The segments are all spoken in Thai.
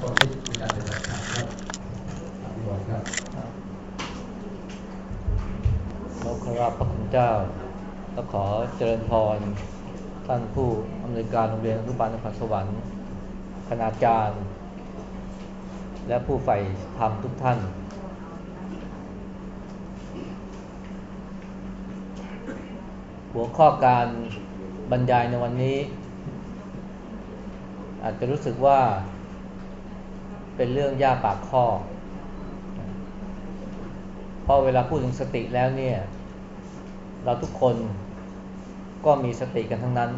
คนที่มีการปฏิบัติธรรมครับครับเราขอรับพระคุณเจ้าและขอเจริญพรท่านผู้อำนวยการโรงเรียนอนุบาลนครสวรรค์คณาจารย์ และผู้ใฝ่ธรรมทุกท่าน หัวข้อการบรรยายในวันนี้ อาจจะรู้สึกว่า เป็นเรื่องยากปากข้อเพราะเวลาพูดถึงสติแล้วเนี่ย เราทุกคนก็มีสติกันทั้งนั้น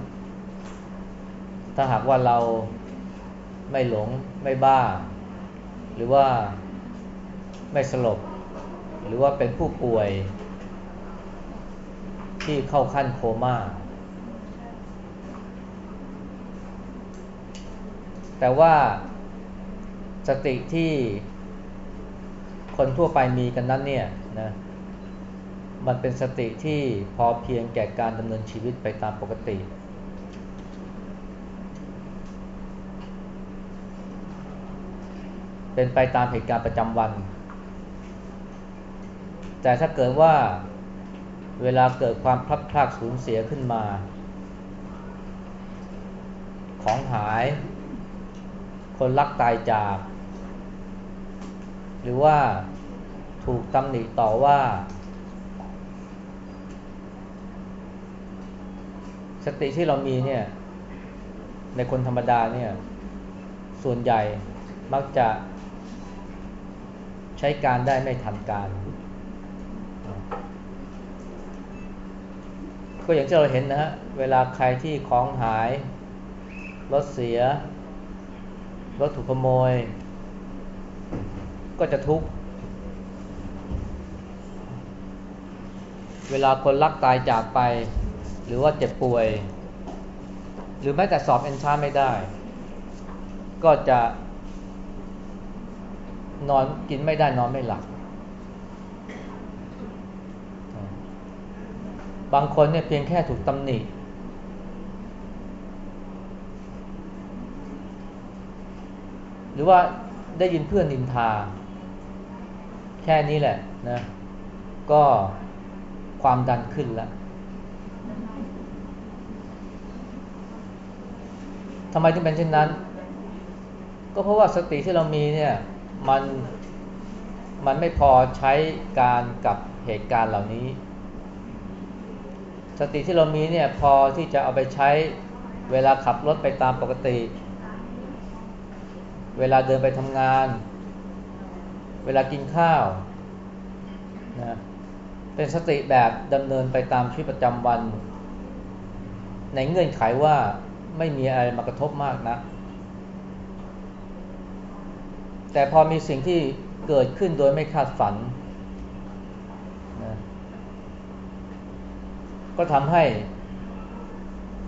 ถ้าหากว่าเราไม่หลงไม่บ้า หรือว่าไม่สลบ หรือว่าเป็นผู้ป่วย ที่เข้าขั้นโคม่าแต่ว่า สติที่คนทั่วไปมีกันนั้นเนี่ยนะมันเป็นสติที่พอเพียงแก่การดำเนินชีวิตไปตามปกติ เป็นไปตามเหตุการณ์ประจำวัน แต่ถ้าเกิดว่าเวลาเกิดความพลัดพรากสูญเสียขึ้นมา ของหาย คนรักตายจาก หรือว่าถูกตำหนิต่อว่า สติที่เรามีเนี่ย ในคนธรรมดาเนี่ย ส่วนใหญ่มักจะใช้การได้ไม่ทันการ ก็อย่างที่เราเห็นนะฮะ เวลาใครที่ของหาย รถเสีย รถถูกขโมย ก็จะทุกข์ เวลาคนรักตายจากไป หรือว่าเจ็บป่วย หรือแม้แต่สอบเอนทราไม่ได้ ก็จะนอนกินไม่ได้นอนไม่หลับ บางคนเนี่ยเพียงแค่ถูกตำหนิหรือว่าได้ยินเพื่อนนินทา แค่นี้แหละนะ ก็ความดันขึ้นแล้วทำไมถึงเป็นเช่นนั้น ก็เพราะว่าสติที่เรามีเนี่ยมันมันไม่พอใช้การกับเหตุการณ์เหล่านี้ สติที่เรามีเนี่ยพอที่จะเอาไปใช้เวลาขับรถไปตามปกติ เวลาเดินไปทำงาน เวลากินข้าวนะเป็นสติแบบดำเนินไปตามชีวิตประจำวัน ในเงื่อนไขว่าไม่มีอะไรมากระทบมากนะแต่พอมีสิ่งที่เกิดขึ้นโดยไม่คาดฝันนะก็ทำให้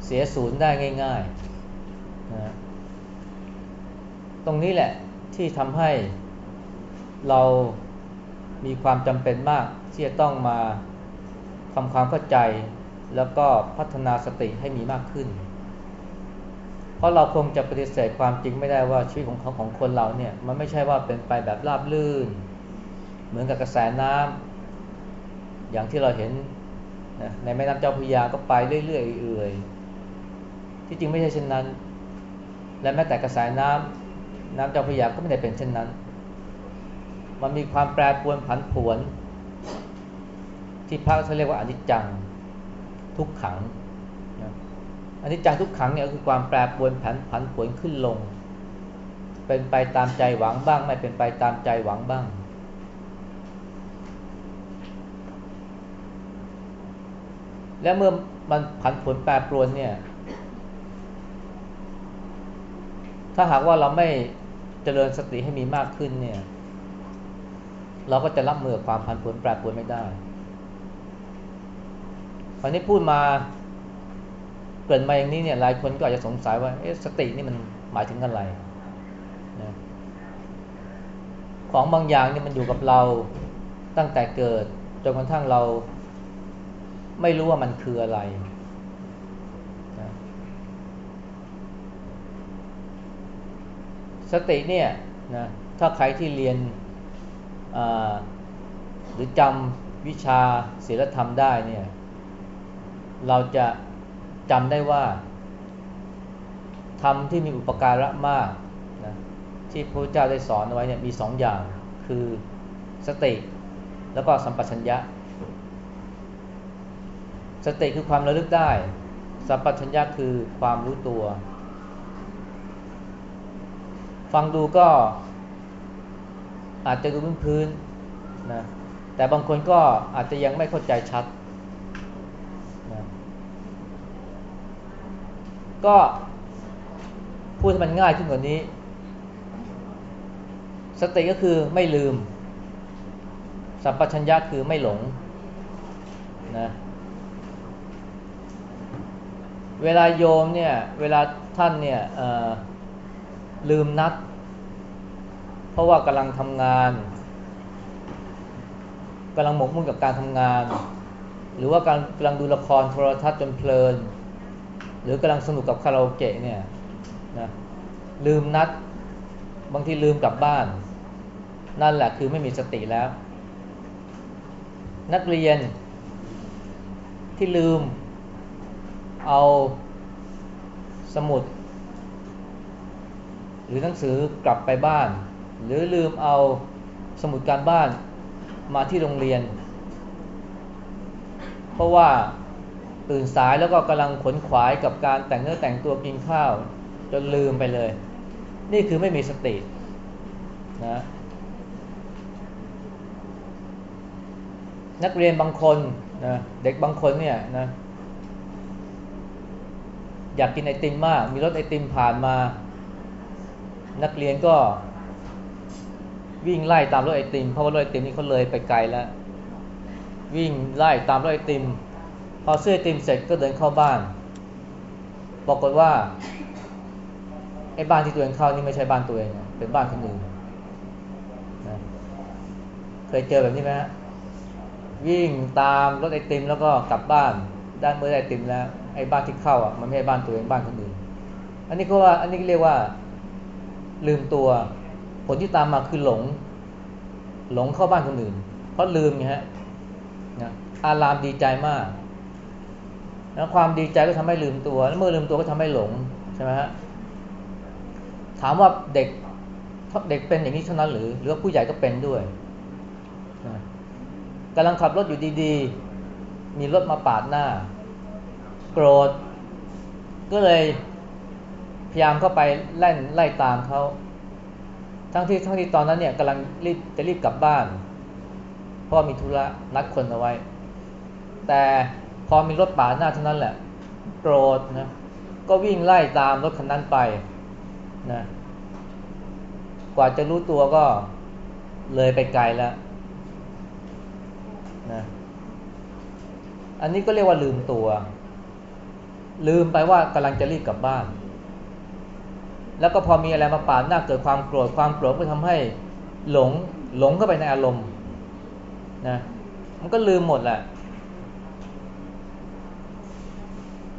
เสียศูนย์ได้ง่ายๆนะตรงนี้แหละที่ทำให้ เรามีความจำเป็นมากที่จะต้องมาทำความเข้าใจ แล้วก็พัฒนาสติให้มีมากขึ้น เพราะเราคงจะปฏิเสธความจริงไม่ได้ว่าชีวิตของเขาของคนเราเนี่ยมันไม่ใช่ว่าเป็นไปแบบราบลื่น เหมือนกับกระแสน้ำอย่างที่เราเห็นนะในแม่น้ำเจ้าพระยาก็ไปเรื่อยๆเอื่อยๆที่จริงไม่ใช่เช่นนั้น และแม้แต่กระแสน้ำน้ำเจ้าพระยาก็ไม่ได้เป็นเช่นนั้น มันมีความแปรปรวนผันผวน ที่พระเขาเรียกว่าอนิจจังทุกขังนะอนิจจังทุกขังเนี่ยคือความแปรปรวนผันผันผวนขึ้นลง เป็นไปตามใจหวังบ้าง ไม่เป็นไปตามใจหวังบ้าง และเมื่อมันผันผวนแปรปรวนเนี่ยถ้าหากว่าเราไม่เจริญสติให้มีมากขึ้นเนี่ย เราก็จะรับมือความผันผวนแปรปรวนไม่ได้ตอนนี้พูดมาเกิดมาอย่างนี้เนี่ยหลายคนก็อาจจะสงสัยว่าเอ๊ะสตินี่มันหมายถึงอะไรนะของบางอย่างนี่มันอยู่กับเราตั้งแต่เกิดจนกระทั่งเราไม่รู้ว่ามันคืออะไรนะสติเนี่ยนะถ้าใครที่เรียน หรือจำวิชาศีลธรรมได้เนี่ยเราจะจำได้ว่าธรรมที่มีอุปการะมากนะที่พระเจ้าได้สอนไว้เนี่ยมีสองอย่างคือสติ แล้วก็สัมปชัญญะ สติคือความระลึกได้ สัมปชัญญะคือความรู้ตัว ฟังดูก็ อาจจะดูพื้นๆนะแต่บางคนก็อาจจะยังไม่เข้าใจชัดนะก็พูดมันง่ายขึ้นกว่านี้ สติก็คือไม่ลืม สัมปชัญญะคือไม่หลงนะเวลาโยมเนี่ย เวลาท่านเนี่ยลืมนัด เพราะว่ากำลังทำงานกำลังหมกมุ่นกับการทำงาน หรือว่ากำลังกลังดูละครโทรทัศน์จนเพลิน หรือกำลังสนุกกับคาราโอเกะเนี่ยนะลืมนัดบางทีลืมกลับบ้าน นั่นแหละคือไม่มีสติแล้ว นักเรียนที่ลืมเอาสมุด หรือหนังสือกลับไปบ้าน หรือลืมเอาสมุดการบ้านมาที่โรงเรียน เพราะว่าตื่นสายแล้วก็กำลังขนขวายกับการแต่งเนื้อแต่งตัวกินข้าว จนลืมไปเลย นี่คือไม่มีสตินะนักเรียนบางคนนะเด็กบางคนเนี่ยนะอยากกินไอติมมาก มีรถไอติมผ่านมา นักเรียนก็ วิ่งไล่ตามรถไอติมเพราะว่ารถไอติมนี่เขาเลยไปไกลแล้ว วิ่งไล่ตามรถไอติม พอซื้อไอติมเสร็จก็เดินเข้าบ้านปรากฏว่าไอ้บ้านที่ตัวเองเข้านี่ไม่ใช่บ้านตัวเองเป็นบ้านคนอื่นนะเคยเจอแบบนี้ไหมฮะวิ่งตามรถไอติมแล้วก็กลับบ้านด้านเมื่อไอติมแล้วไอ้บ้านที่เข้าอะมันไม่ใช่บ้านตัวเองบ้านคนอื่น อันนี้ก็ว่าอันนี้เรียกว่าลืมตัว ผลที่ตามมาคือหลง หลงเข้าบ้านคนอื่น เพราะลืมไงฮะนะอารามดีใจมากแล้วความดีใจก็ทำให้ลืมตัว แล้วเมื่อลืมตัวก็ทำให้หลงใช่ไหมฮะถามว่าเด็กเด็กเป็นอย่างนี้เท่านั้นหรือ หรือว่าผู้ใหญ่ก็เป็นด้วยกำลังขับรถอยู่ดีๆ มีรถมาปาดหน้า โกรธ ก็เลยพยายามเข้าไปไล่ไล่ตามเขา ทั้งที่ทั้งที่ตอนนั้นเนี่ยกำลังรีบจะรีบกลับบ้าน เพราะมีธุระนัดคนเอาไว้ แต่พอมีรถป่าหน้าเท่านั้นแหละโกรธนะก็วิ่งไล่ตามรถคันนั้นไปนะกว่าจะรู้ตัวก็เลยไปไกลแล้วนะอันนี้ก็เรียกว่าลืมตัว ลืมไปว่ากำลังจะรีบกลับบ้าน แล้วก็พอมีอะไรมาปาดหน้าเกิดความโกรธความโกรธก็ทำให้หลงหลงเข้าไปในอารมณ์นะมันก็ลืมหมดแหละ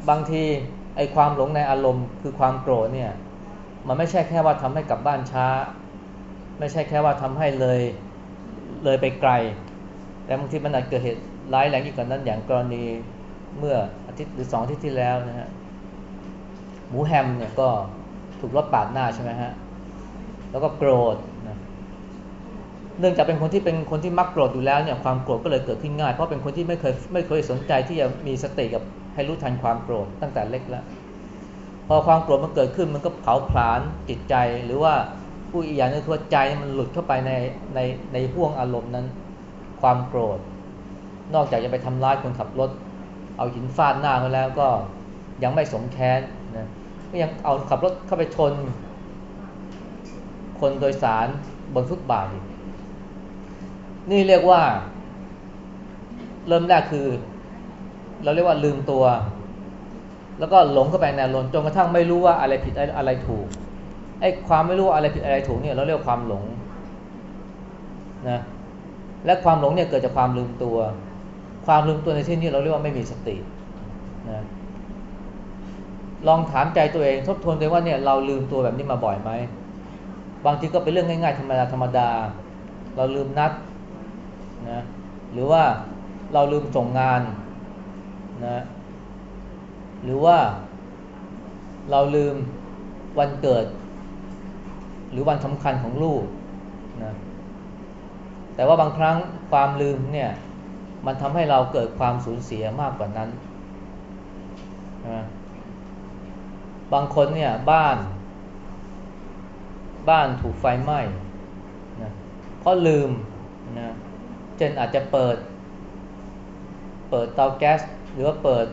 บางทีไอ้ความหลงในอารมณ์คือความโกรธเนี่ยมันไม่ใช่แค่ว่าทำให้กลับบ้านช้า ไม่ใช่แค่ว่าทำให้เลยเลยไปไกล แต่บางทีมันอาจเกิดเหตุร้ายแรงอีกกว่านั้นอย่างกรณีเมื่ออาทิตย์หรือสองอาทิตย์ที่แล้วนะฮะหมูแฮมเนี่ยก็ ถูกรถปาดหน้าใช่ไหมฮะ แล้วก็โกรธนะเนื่องจากเป็นคนที่เป็นคนที่มักโกรธอยู่แล้วเนี่ยความโกรธก็เลยเกิดขึ้นง่าย เพราะเป็นคนที่ไม่เคยไม่เคยสนใจที่จะมีสติกับให้รู้ทันความโกรธตั้งแต่เล็กแล้ว พอความโกรธมันเกิดขึ้นมันก็เผาผลาญจิตใจ หรือว่าผู้อีกอย่างนึงคือใจมันหลุดเข้าไปในในในห่วงอารมณ์นั้น ความโกรธ นอกจากจะไปทำร้ายคนขับรถ เอาหินฟาดหน้าเขาแล้วก็ยังไม่สมแค้นนะ ก็ยังเอาขับรถเข้าไปชน คนโดยสารบนฟุตบาทนี่เรียกว่า เริ่มแรกคือ เราเรียกว่าลืมตัว แล้วก็หลงเข้าไปในลนจนกระทั่งไม่รู้ว่าอะไรผิดอะไรถูกไอ้ความไม่รู้อะไรผิดอะไรถูกเนี่ยเราเรียกความหลงนะและความหลงเนี่ยเกิดจากความลืมตัว ความลืมตัวในที่นี้เราเรียกว่าไม่มีสตินะ ลองถามใจตัวเองทบทวนตัวว่าเนี่ยเราลืมตัวแบบนี้มาบ่อยไหมบางทีก็เป็นเรื่องง่ายๆธรรมดาธรรมดา เราลืมนัดนะหรือว่าเราลืมส่งงานนะหรือว่าเราลืมวันเกิด หรือวันสำคัญของลูกนะแต่ว่าบางครั้งความลืมเนี่ยมันทำให้เราเกิดความสูญเสียมากกว่านั้นนะ บางคนเนี่ยบ้าน บ้านถูกไฟไหม้นะเพราะลืมนะเช่นอาจจะเปิด เปิดเตาแก๊ส หรือว่าเปิด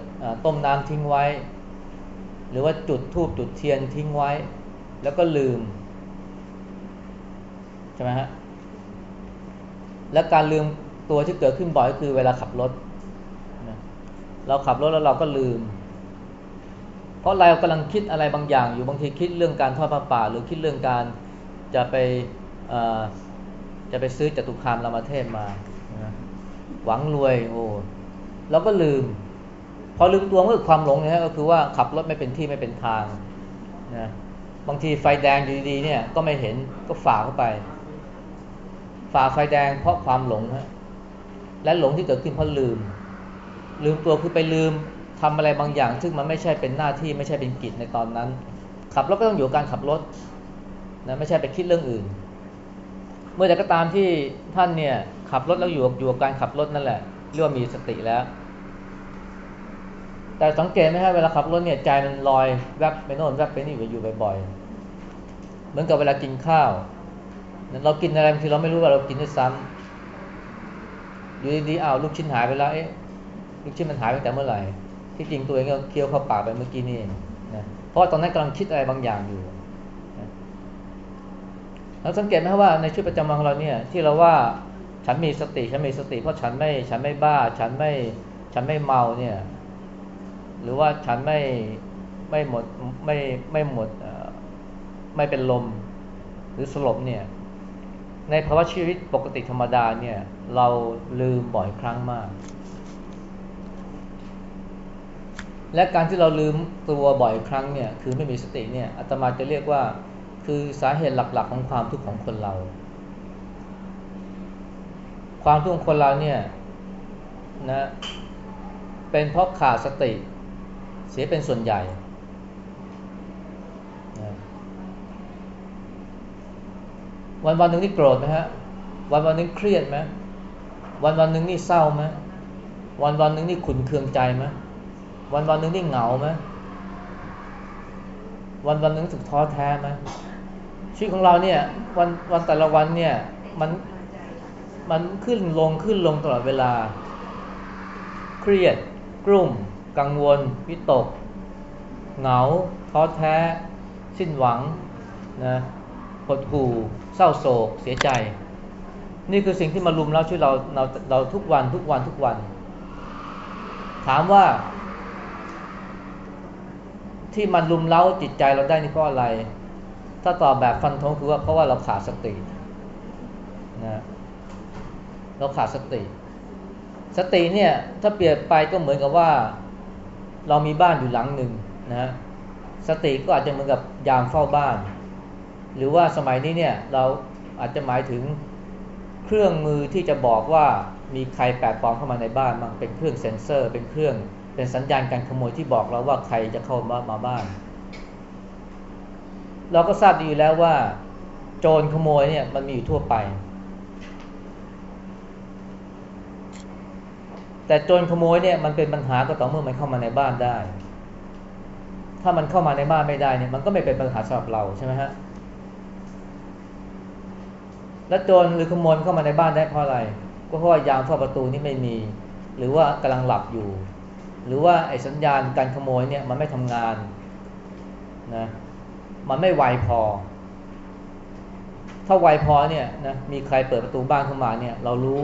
ต้มน้ำทิ้งไว้ หรือว่าจุดทูบจุดเทียนทิ้งไว้ แล้วก็ลืมใช่ไหมฮะและการลืมตัวที่เกิดขึ้นบ่อยคือเวลาขับรถนะเราขับรถแล้วเราก็ลืม เพราะเรากำลังคิดอะไรบางอย่าง อยู่บางทีคิดเรื่องการทอดผ้าป่า หรือคิดเรื่องการจะไปจะไปซื้อจตุคามรามเทพมาหวังรวยโอ้เราก็ลืม พอลืมตัวก็คือความหลงนะก็คือว่าขับรถไม่เป็นที่ไม่เป็นทางนะบางทีไฟแดงอยู่ดีๆเนี่ยก็ไม่เห็นก็ฝ่าเข้าไป ฝ่าไฟแดงเพราะความหลงฮะและหลงที่เกิดขึ้นเพราะลืม ลืมตัวคือไปลืม ทำอะไรบางอย่าง ซึ่งมันไม่ใช่เป็นหน้าที่ไม่ใช่เป็นกิจในตอนนั้น ขับรถก็ต้องอยู่การขับรถนะไม่ใช่ไปคิดเรื่องอื่น เมื่อใดก็ตามที่ท่านเนี่ยขับรถแล้วอยู่อยู่กับการขับรถนั่นแหละเรียกว่ามีสติแล้ว แต่สังเกตไหมฮะเวลาขับรถเนี่ยใจมันลอยแวบไปโน่นแวบไปนี่อยู่บ่อยๆเหมือนกับเวลากินข้าวเรากินอะไรบางทีเราไม่รู้ว่าเรากินด้วยซ้ำอยู่ดีๆอ้าวลูกชิ้นหายไปแล้วเอ๊ะลูกชิ้นมันหายไปแต่เมื่อไหร่ ที่จริงตัวเองก็เคี้ยวเข้าปากไปเมื่อกี้นี่นะเพราะตอนนั้นกำลังคิดอะไรบางอย่างอยู่เราสังเกตไหมว่าในชีวิตประจำวันของเราเนี่ยที่เราว่าฉันมีสติฉันมีสติ เพราะฉันไม่ฉันไม่บ้า ฉันไม่ฉันไม่เมาเนี่ย หรือว่าฉันไม่ไม่หมดไม่ไม่หมดไม่เป็นลมหรือสลบเนี่ยในภาวะชีวิตปกติธรรมดาเนี่ย เราลืมบ่อยครั้งมาก และการที่เราลืมตัวบ่อยครั้งเนี่ยคือไม่มีสติเนี่ยอาตมาจะเรียกว่าคือสาเหตุหลักๆ ของความทุกข์ของคนเรา ความทุกข์ของคนเราเนี่ยนะเป็นเพราะขาดสติ เสียเป็นส่วนใหญ่วันวันหนึ่งนี่โกรธไหมฮะ วันวันหนึ่งเครียดไหมวันวันหนึ่งนี่เศร้าไหมวันวันหนึ่งนี่ขุนเคืองใจไหม วันวันหนึ่งนี่เหงาไหมวันวันหนึ่งสึกท้อแท้ไหมชีวิตของเราเนี่ย วันวันแต่ละวันเนี่ยมันมันขึ้นลงขึ้นลงตลอดเวลา เครียด กลุ่ม กังวลวิตก เหงา ท้อแท้ สิ้นหวังนะหดหู่เศร้าโศก เสียใจ นี่คือสิ่งที่มารุมเราช่วยเราเราเราทุกวันทุกวันทุกวัน ถามว่า ที่มันรุมเล้าจิตใจเราได้นี่เพราะอะไร ถ้าตอบแบบฟันธงคือว่าเพราะว่าเราขาดสตินะเราขาดสติ สติเนี่ยถ้าเปรียบไปก็เหมือนกับว่า เรามีบ้านอยู่หลังหนึ่งนะสติก็อาจจะเหมือนกับยามเฝ้าบ้าน หรือว่าสมัยนี้เนี่ยเราอาจจะหมายถึงเครื่องมือที่จะบอกว่ามีใครแปลกปลอมเข้ามาในบ้านบ้างเป็นเครื่องเซ็นเซอร์ เป็นเครื่อง เป็นสัญญาณการขโมยที่บอกเราว่าใครจะเข้ามามาบ้าน เราก็ทราบดีอยู่แล้วว่า โจรขโมยเนี่ยมันมีอยู่ทั่วไป แต่โจรขโมยเนี่ยมันเป็นปัญหาก็ต่อเมื่อมันเข้ามาในบ้านได้ ถ้ามันเข้ามาในบ้านไม่ได้เนี่ยมันก็ไม่เป็นปัญหาสำหรับเราใช่ไหมฮะแล้วโจรหรือขโมยเข้ามาในบ้านได้เพราะอะไร ก็เพราะว่ายามเฝ้าประตูนี่ไม่มี หรือว่ากำลังหลับอยู่ หรือว่าไอ้สัญญาณการขโมยเนี่ยมันไม่ทำงานนะมันไม่ไวพอ ถ้าไวพอเนี่ยนะมีใครเปิดประตูบ้านเข้ามาเนี่ยเรารู้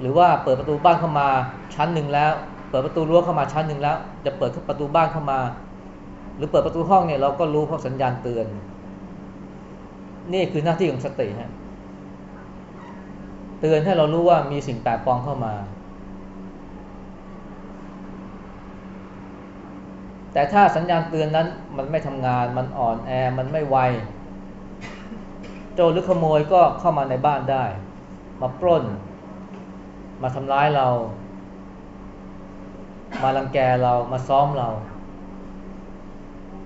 หรือว่าเปิดประตูบ้านเข้ามาชั้นหนึ่งแล้ว เปิดประตูรั้วเข้ามาชั้นหนึ่งแล้ว จะเปิดประตูบ้านเข้ามา หรือเปิดประตูห้องเนี่ยเราก็รู้เพราะสัญญาณเตือน นี่คือหน้าที่ของสติฮะเตือนให้เรารู้ว่ามีสิ่งแปลกปลอมเข้ามา แต่ถ้าสัญญาณเตือนนั้นมันไม่ทำงาน มันอ่อนแอ มันไม่ไว โจรหรือขโมยก็เข้ามาในบ้านได้ มาปล้น มาทำร้ายเรา มาลังแกเรา มาซ้อมเรา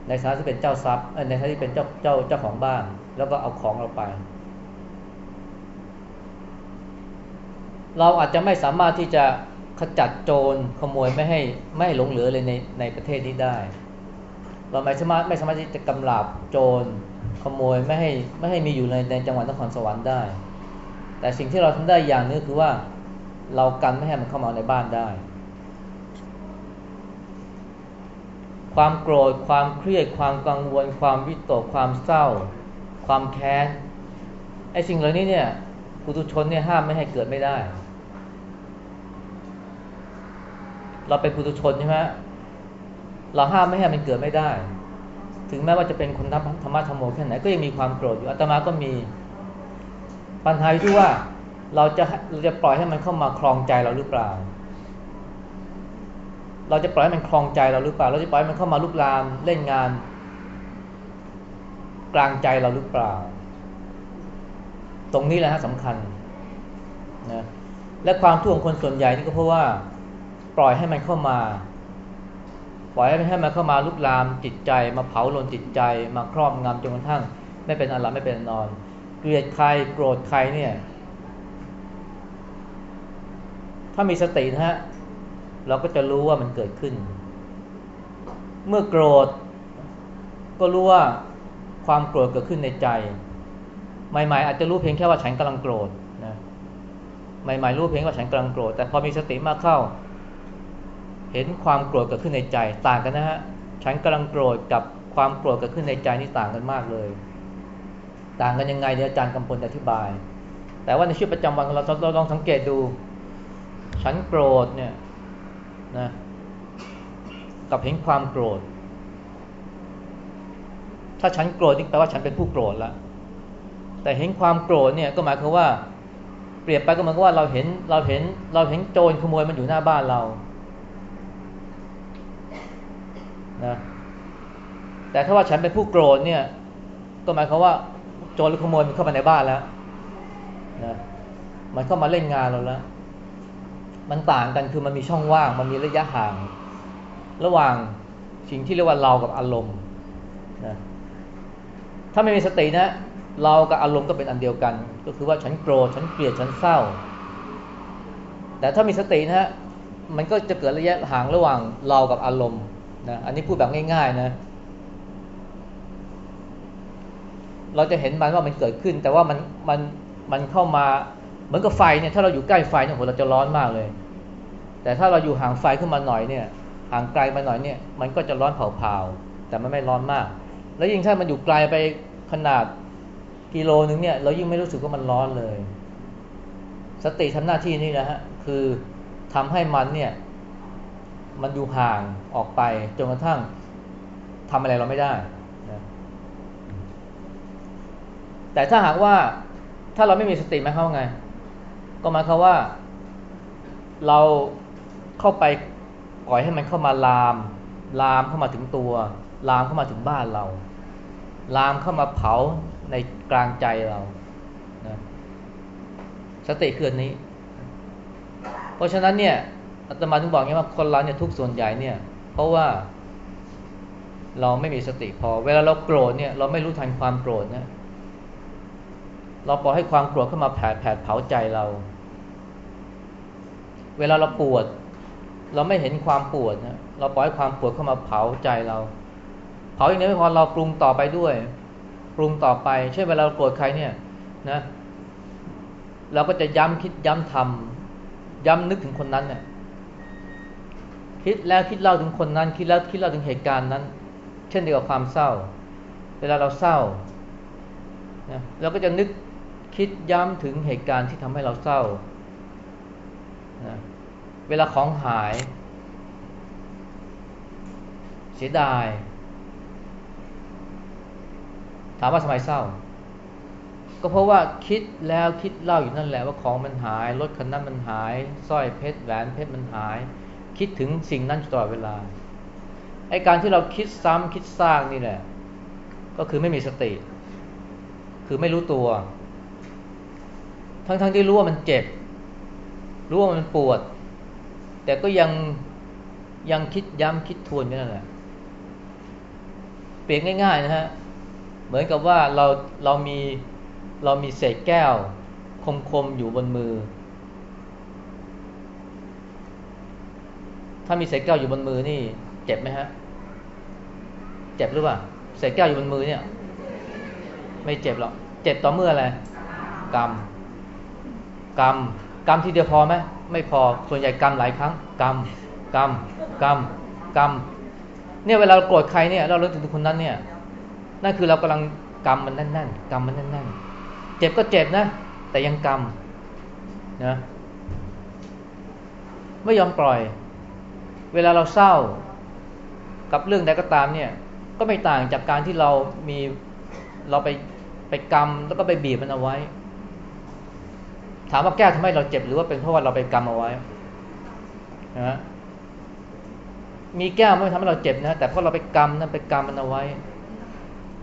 ในฐานะที่เป็นเจ้าทรัพย์ในฐานะที่เป็นเจ้าเจ้าเจ้าของบ้าน แล้วก็เอาของเราไป เราอาจจะไม่สามารถที่จะ ขจัดโจรขโมยไม่ให้ไม่ให้หลงเหลือเลยในในประเทศนี้ได้ เราไม่สามารถไม่สามารถที่จะกำราบโจรขโมยไม่ให้ไม่ให้มีอยู่ในในจังหวัดนครสวรรค์ได้ แต่สิ่งที่เราทำได้อย่างนึงคือว่าเรากันไม่ให้มันเข้ามาในบ้านได้ ความโกรธความเครียดความกังวล ความวิตกความเศร้า ความแค้นไอ้สิ่งเหล่านี้เนี่ยปุถุชนเนี่ยห้ามไม่ให้เกิดไม่ได้ เราเป็นปุถุชนใช่ไหมเราห้ามไม่ให้มันเกิดไม่ได้ ถึงแม้ว่าจะเป็นคนธรรมธรรมะธรรมโมแค่ไหนก็ยังมีความโกรธอยู่อาตมาก็มี ปัญหาที่ว่าเราจะเราจะปล่อยให้มันเข้ามาคลองใจเราหรือเปล่า เราจะปล่อยให้มันคลองใจเราหรือเปล่า เราจะปล่อยให้มันเข้ามาลุกลามเล่นงาน กลางใจเราหรือเปล่า ตรงนี้แหละฮะสำคัญนะและความทุกข์ของคนส่วนใหญ่นี่ก็เพราะว่า ปล่อยให้มันเข้ามา ปล่อยให้มันให้มันเข้ามาลุกลามจิตใจ มาเผาลนจิตใจ มาครอบงำจนกระทั่ง ไม่เป็นอันหลับไม่เป็นนอน เกลียดใครโกรธใครเนี่ย ถ้ามีสตินะฮะเราก็จะรู้ว่ามันเกิดขึ้น เมื่อโกรธ ก็รู้ว่าความโกรธเกิดขึ้นในใจ ใหม่ๆ อาจจะรู้เพียงแค่ว่าฉันกำลังโกรธนะใหม่ๆรู้เพียงว่าฉันกำลังโกรธแต่พอมีสติมากเข้า เห็นความโกรธเกิดขึ้นในใจต่างกันนะฮะฉันกำลังโกรธกับความโกรธเกิดขึ้นในใจนี่ต่างกันมากเลย ต่างกันยังไงเดี๋ยวอาจารย์กำพลอธิบาย แต่ว่าในชีวิตประจำวันเราเราลองสังเกตดู ฉันโกรธเนี่ยนะกับเห็นความโกรธ ถ้าฉันโกรธนี่แปลว่าฉันเป็นผู้โกรธล้วแต่เห็นความโกรธเนี่ยก็หมายความว่า เปรียบไปก็เหมือนกับว่าเราเห็นเราเห็นเราเห็นโจรขโมยมันอยู่หน้าบ้านเรา นะแต่ถ้าว่าฉันเป็นผู้โกรธเนี่ย ก็หมายความว่าโจรหรือขโมยมันเข้ามาในบ้านแล้วนะมันเข้ามาเล่นงานเราแล้ว มันต่างกันคือมันมีช่องว่าง มันมีระยะห่าง ระหว่างสิ่งที่เรียกว่าเรากับอารมณ์นะถ้าไม่มีสตินะ เรากับอารมณ์ก็เป็นอันเดียวกัน ก็คือว่าฉันโกรธฉันเกลียดฉันเศร้า แต่ถ้ามีสตินะฮะมันก็จะเกิดระยะห่างระหว่างเรากับอารมณ์ นะอันนี้พูดแบบง่าย ๆ นะ เราจะเห็นมันว่ามันเกิดขึ้น แต่ว่ามันมันมันเข้ามาเหมือนกับไฟเนี่ยถ้าเราอยู่ใกล้ไฟเนี่ยโหเราจะร้อนมากเลย แต่ถ้าเราอยู่ห่างไฟขึ้นมาหน่อยเนี่ย ห่างไกลมาหน่อยเนี่ย มันก็จะร้อนเผาๆแต่มันไม่ร้อนมาก แล้วยิ่งถ้ามันอยู่ไกลไปขนาดกิโลนึงเนี่ย เรายิ่งไม่รู้สึกว่ามันร้อนเลย สติทำหน้าที่นี่นะฮะคือทำให้มันเนี่ย มันอยู่ห่างออกไปจนกระทั่งทำอะไรเราไม่ได้นะแต่ถ้าหากว่าถ้าเราไม่มีสติหมายความว่าไง ก็หมายความว่า เราเข้าไปปล่อยให้มันเข้ามาลาม ลามเข้ามาถึงตัว ลามเข้ามาถึงบ้านเรา ลามเข้ามาเผาในกลางใจเรานะสติคืออันนี้ เพราะฉะนั้นเนี่ย อาตมาถึงบอกอย่างว่าคนเราเนี่ยทุกส่วนใหญ่เนี่ย เพราะว่าเราไม่มีสติพอ เวลาเราโกรธเนี่ย เราไม่รู้ทันความโกรธนะเราปล่อยให้ความโกรธเข้ามาแผดแผดเผาใจเรา เวลาเราปวด เราไม่เห็นความปวดนะเราปล่อยให้ความปวดเข้ามาเผาใจเรา เผาอย่างนี้ไม่พอเราปรุงต่อไปด้วย ปรุงต่อไป เช่นเวลาเราโกรธใครเนี่ยนะ เราก็จะย้ำคิดย้ำทำย้ำนึกถึงคนนั้นเนี่ย คิดแล้วคิดเล่าถึงคนนั้น คิดแล้วคิดเล่าถึงเหตุการณ์นั้น เช่นเดียวกับความเศร้า เวลาเราเศร้านะเราก็จะนึกคิดย้ำถึงเหตุการณ์ที่ทำให้เราเศร้านะเวลาของหาย เสียดาย ถามว่าทำไมเศร้า ก็เพราะว่าคิดแล้วคิดเล่าอยู่นั่นแหละว่าของมันหาย รถคันนั้นมันหายสร้อยเพชรแหวนเพชรมันหาย คิดถึงสิ่งนั้นตลอดเวลาไอการที่เราคิดซ้ำคิดสร้างนี่แหละ ก็คือไม่มีสติ คือไม่รู้ตัว ทั้งๆทที่รู้ว่ามันเจ็บ รู้ว่ามันปวด แต่ก็ยังยังคิดย้ำคิดทวนอยู่นั่นแหละเปลี่ยนง่าย ๆ นะฮะ เหมือนกับว่าเราเรามีเรามีเศษแก้ว คมๆอยู่บนมือ ถ้ามีเศษแก้วอยู่บนมือนี่ เจ็บไหมฮะ เจ็บหรือเปล่าเศษแก้วอยู่บนมือเนี่ย ไม่เจ็บหรอกเจ็บต่อเมื่ออะไรกรรมกรรมกรรมทีเดียวพอไหมไม่พอส่วนใหญ่กรรมหลายครั้งกรรมกรรมกรรมกรรมเนี่ยเวลาเราโกรธใครเนี่ยเราเลิกถึงคนนั้นเนี่ยนั่นคือเรากำลังกรรมมันแน่นๆกรรมมันแน่นๆเจ็บก็เจ็บนะ แต่ยังกรรมนะไม่ยอมปล่อย เวลาเราเศร้ากับเรื่องใดก็ตามเนี่ย ก็ไม่ต่างจากการที่เรามีเราไปไปกรรมแล้วก็ไปบีบมันเอาไว้ ถามว่าแก้ทำไมเราเจ็บหรือว่าเป็นเพราะว่าเราไปกรรมเอาไว้นะมีแก้วไม่ทำให้เราเจ็บนะแต่เพราะเราไปกรรมนั่นไปกรรมมันเอาไว้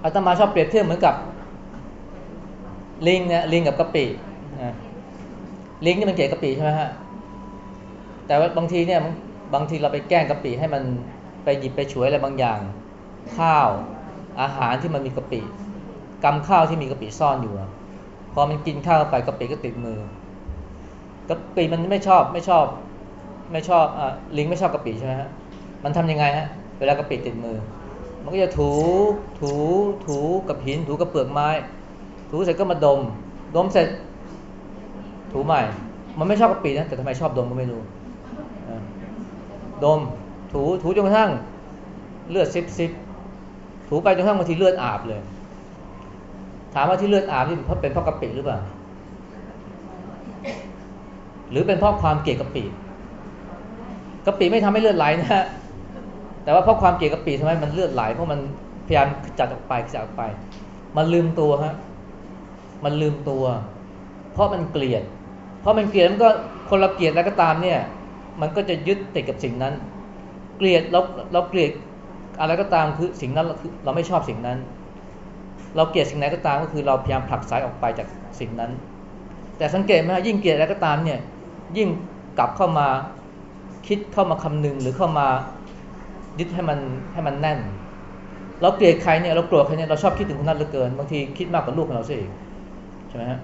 อาตมาชอบเปรียบเทียบเหมือนกับ ลิงเนี่ยลิงกับกะปินะลิงนี่มันเกลียดกะปิใช่ไหมฮะแต่ว่าบางทีเนี่ย บางทีเราไปแกล้งกะปิให้มันไปหยิบไปฉวยอะไรบางอย่าง ข้าวอาหารที่มันมีกะปิกำข้าวที่มีกะปิซ่อนอยู่พอมันกินข้าวไปกะปิก็ติดมือกะปิมันไม่ชอบไม่ชอบ ไม่ชอบอ่าลิงไม่ชอบกะปิใช่ไหมฮะมันทำยังไงฮะเวลากะปิติดมือ มันก็จะถูถูถูกับหินถูกับเปลือกไม้ ถูเสร็จก็มาดม ดมเสร็จถูใหม่ มันไม่ชอบกะปินะแต่ทำไมชอบดมก็ไม่รู้ ดม ถูถูจนกระทั่งเลือดซิบซิบถูไปจนกระทั่งบางทีเลือดอาบเลย ถามว่าที่เลือดอาบนี่เพราะเป็นเพราะกะปิหรือเปล่า หรือเป็นเพราะความเกลียดกะปิกะปิไม่ทำให้เลือดไหลนะฮะแต่ว่าเพราะความเกลียดกะปิทำไมมันเลือดไหลเพราะมันพยายามจัดออกไปจัดออกไป มันลืมตัวฮะมันลืมตัว เพราะมันเกลียด เพราะมันเกลียดมันก็คนเราเกลียดแล้วก็ตามเนี่ย มันก็จะยึดติดกับสิ่งนั้น เกลียดเราเราเกลียดอะไรก็ตามคือสิ่งนั้นเราคือเราไม่ชอบสิ่งนั้น เราเกลียดสิ่งไหนก็ตามก็คือเราพยายามผลักสายออกไปจากสิ่งนั้น แต่สังเกตไหมยิ่งเกลียดอะไรก็ตามเนี่ยยิ่งกลับเข้ามาคิดเข้ามาคำนึงหรือเข้ามายึดให้มันให้มันแน่น เราเกลียดใครเนี่ยเราโกรธใครเนี่ยเราชอบคิดถึงคนนั้นเหลือเกิน บางทีคิดมากกว่าลูกของเราซะอีกใช่ไหมฮะ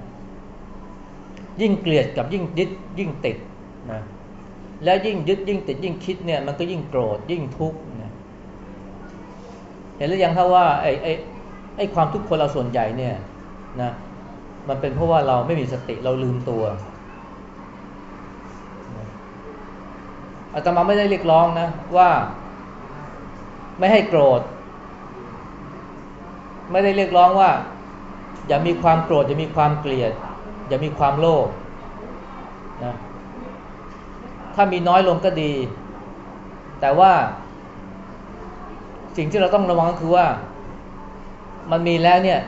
ยิ่งเกลียดกับยิ่งยึดยิ่งติดนะ แล้วยิ่งยึดยิ่งติดยิ่งคิดเนี่ยมันก็ยิ่งโกรธยิ่งทุกข์นะเห็นหรือยังครับว่าไอ้ไอ้ไอ้ความทุกข์คนเราส่วนใหญ่เนี่ยนะมันเป็นเพราะว่าเราไม่มีสติเราลืมตัวอาตมาไม่ได้เรียกร้องนะว่าไม่ให้โกรธ ไม่ได้เรียกร้องว่า อย่ามีความโกรธอย่ามีความเกลียด อย่ามีความโลภนะ ถ้ามีน้อยลงก็ดี แต่ว่า สิ่งที่เราต้องระวังก็คือว่า มันมีแล้วเนี่ย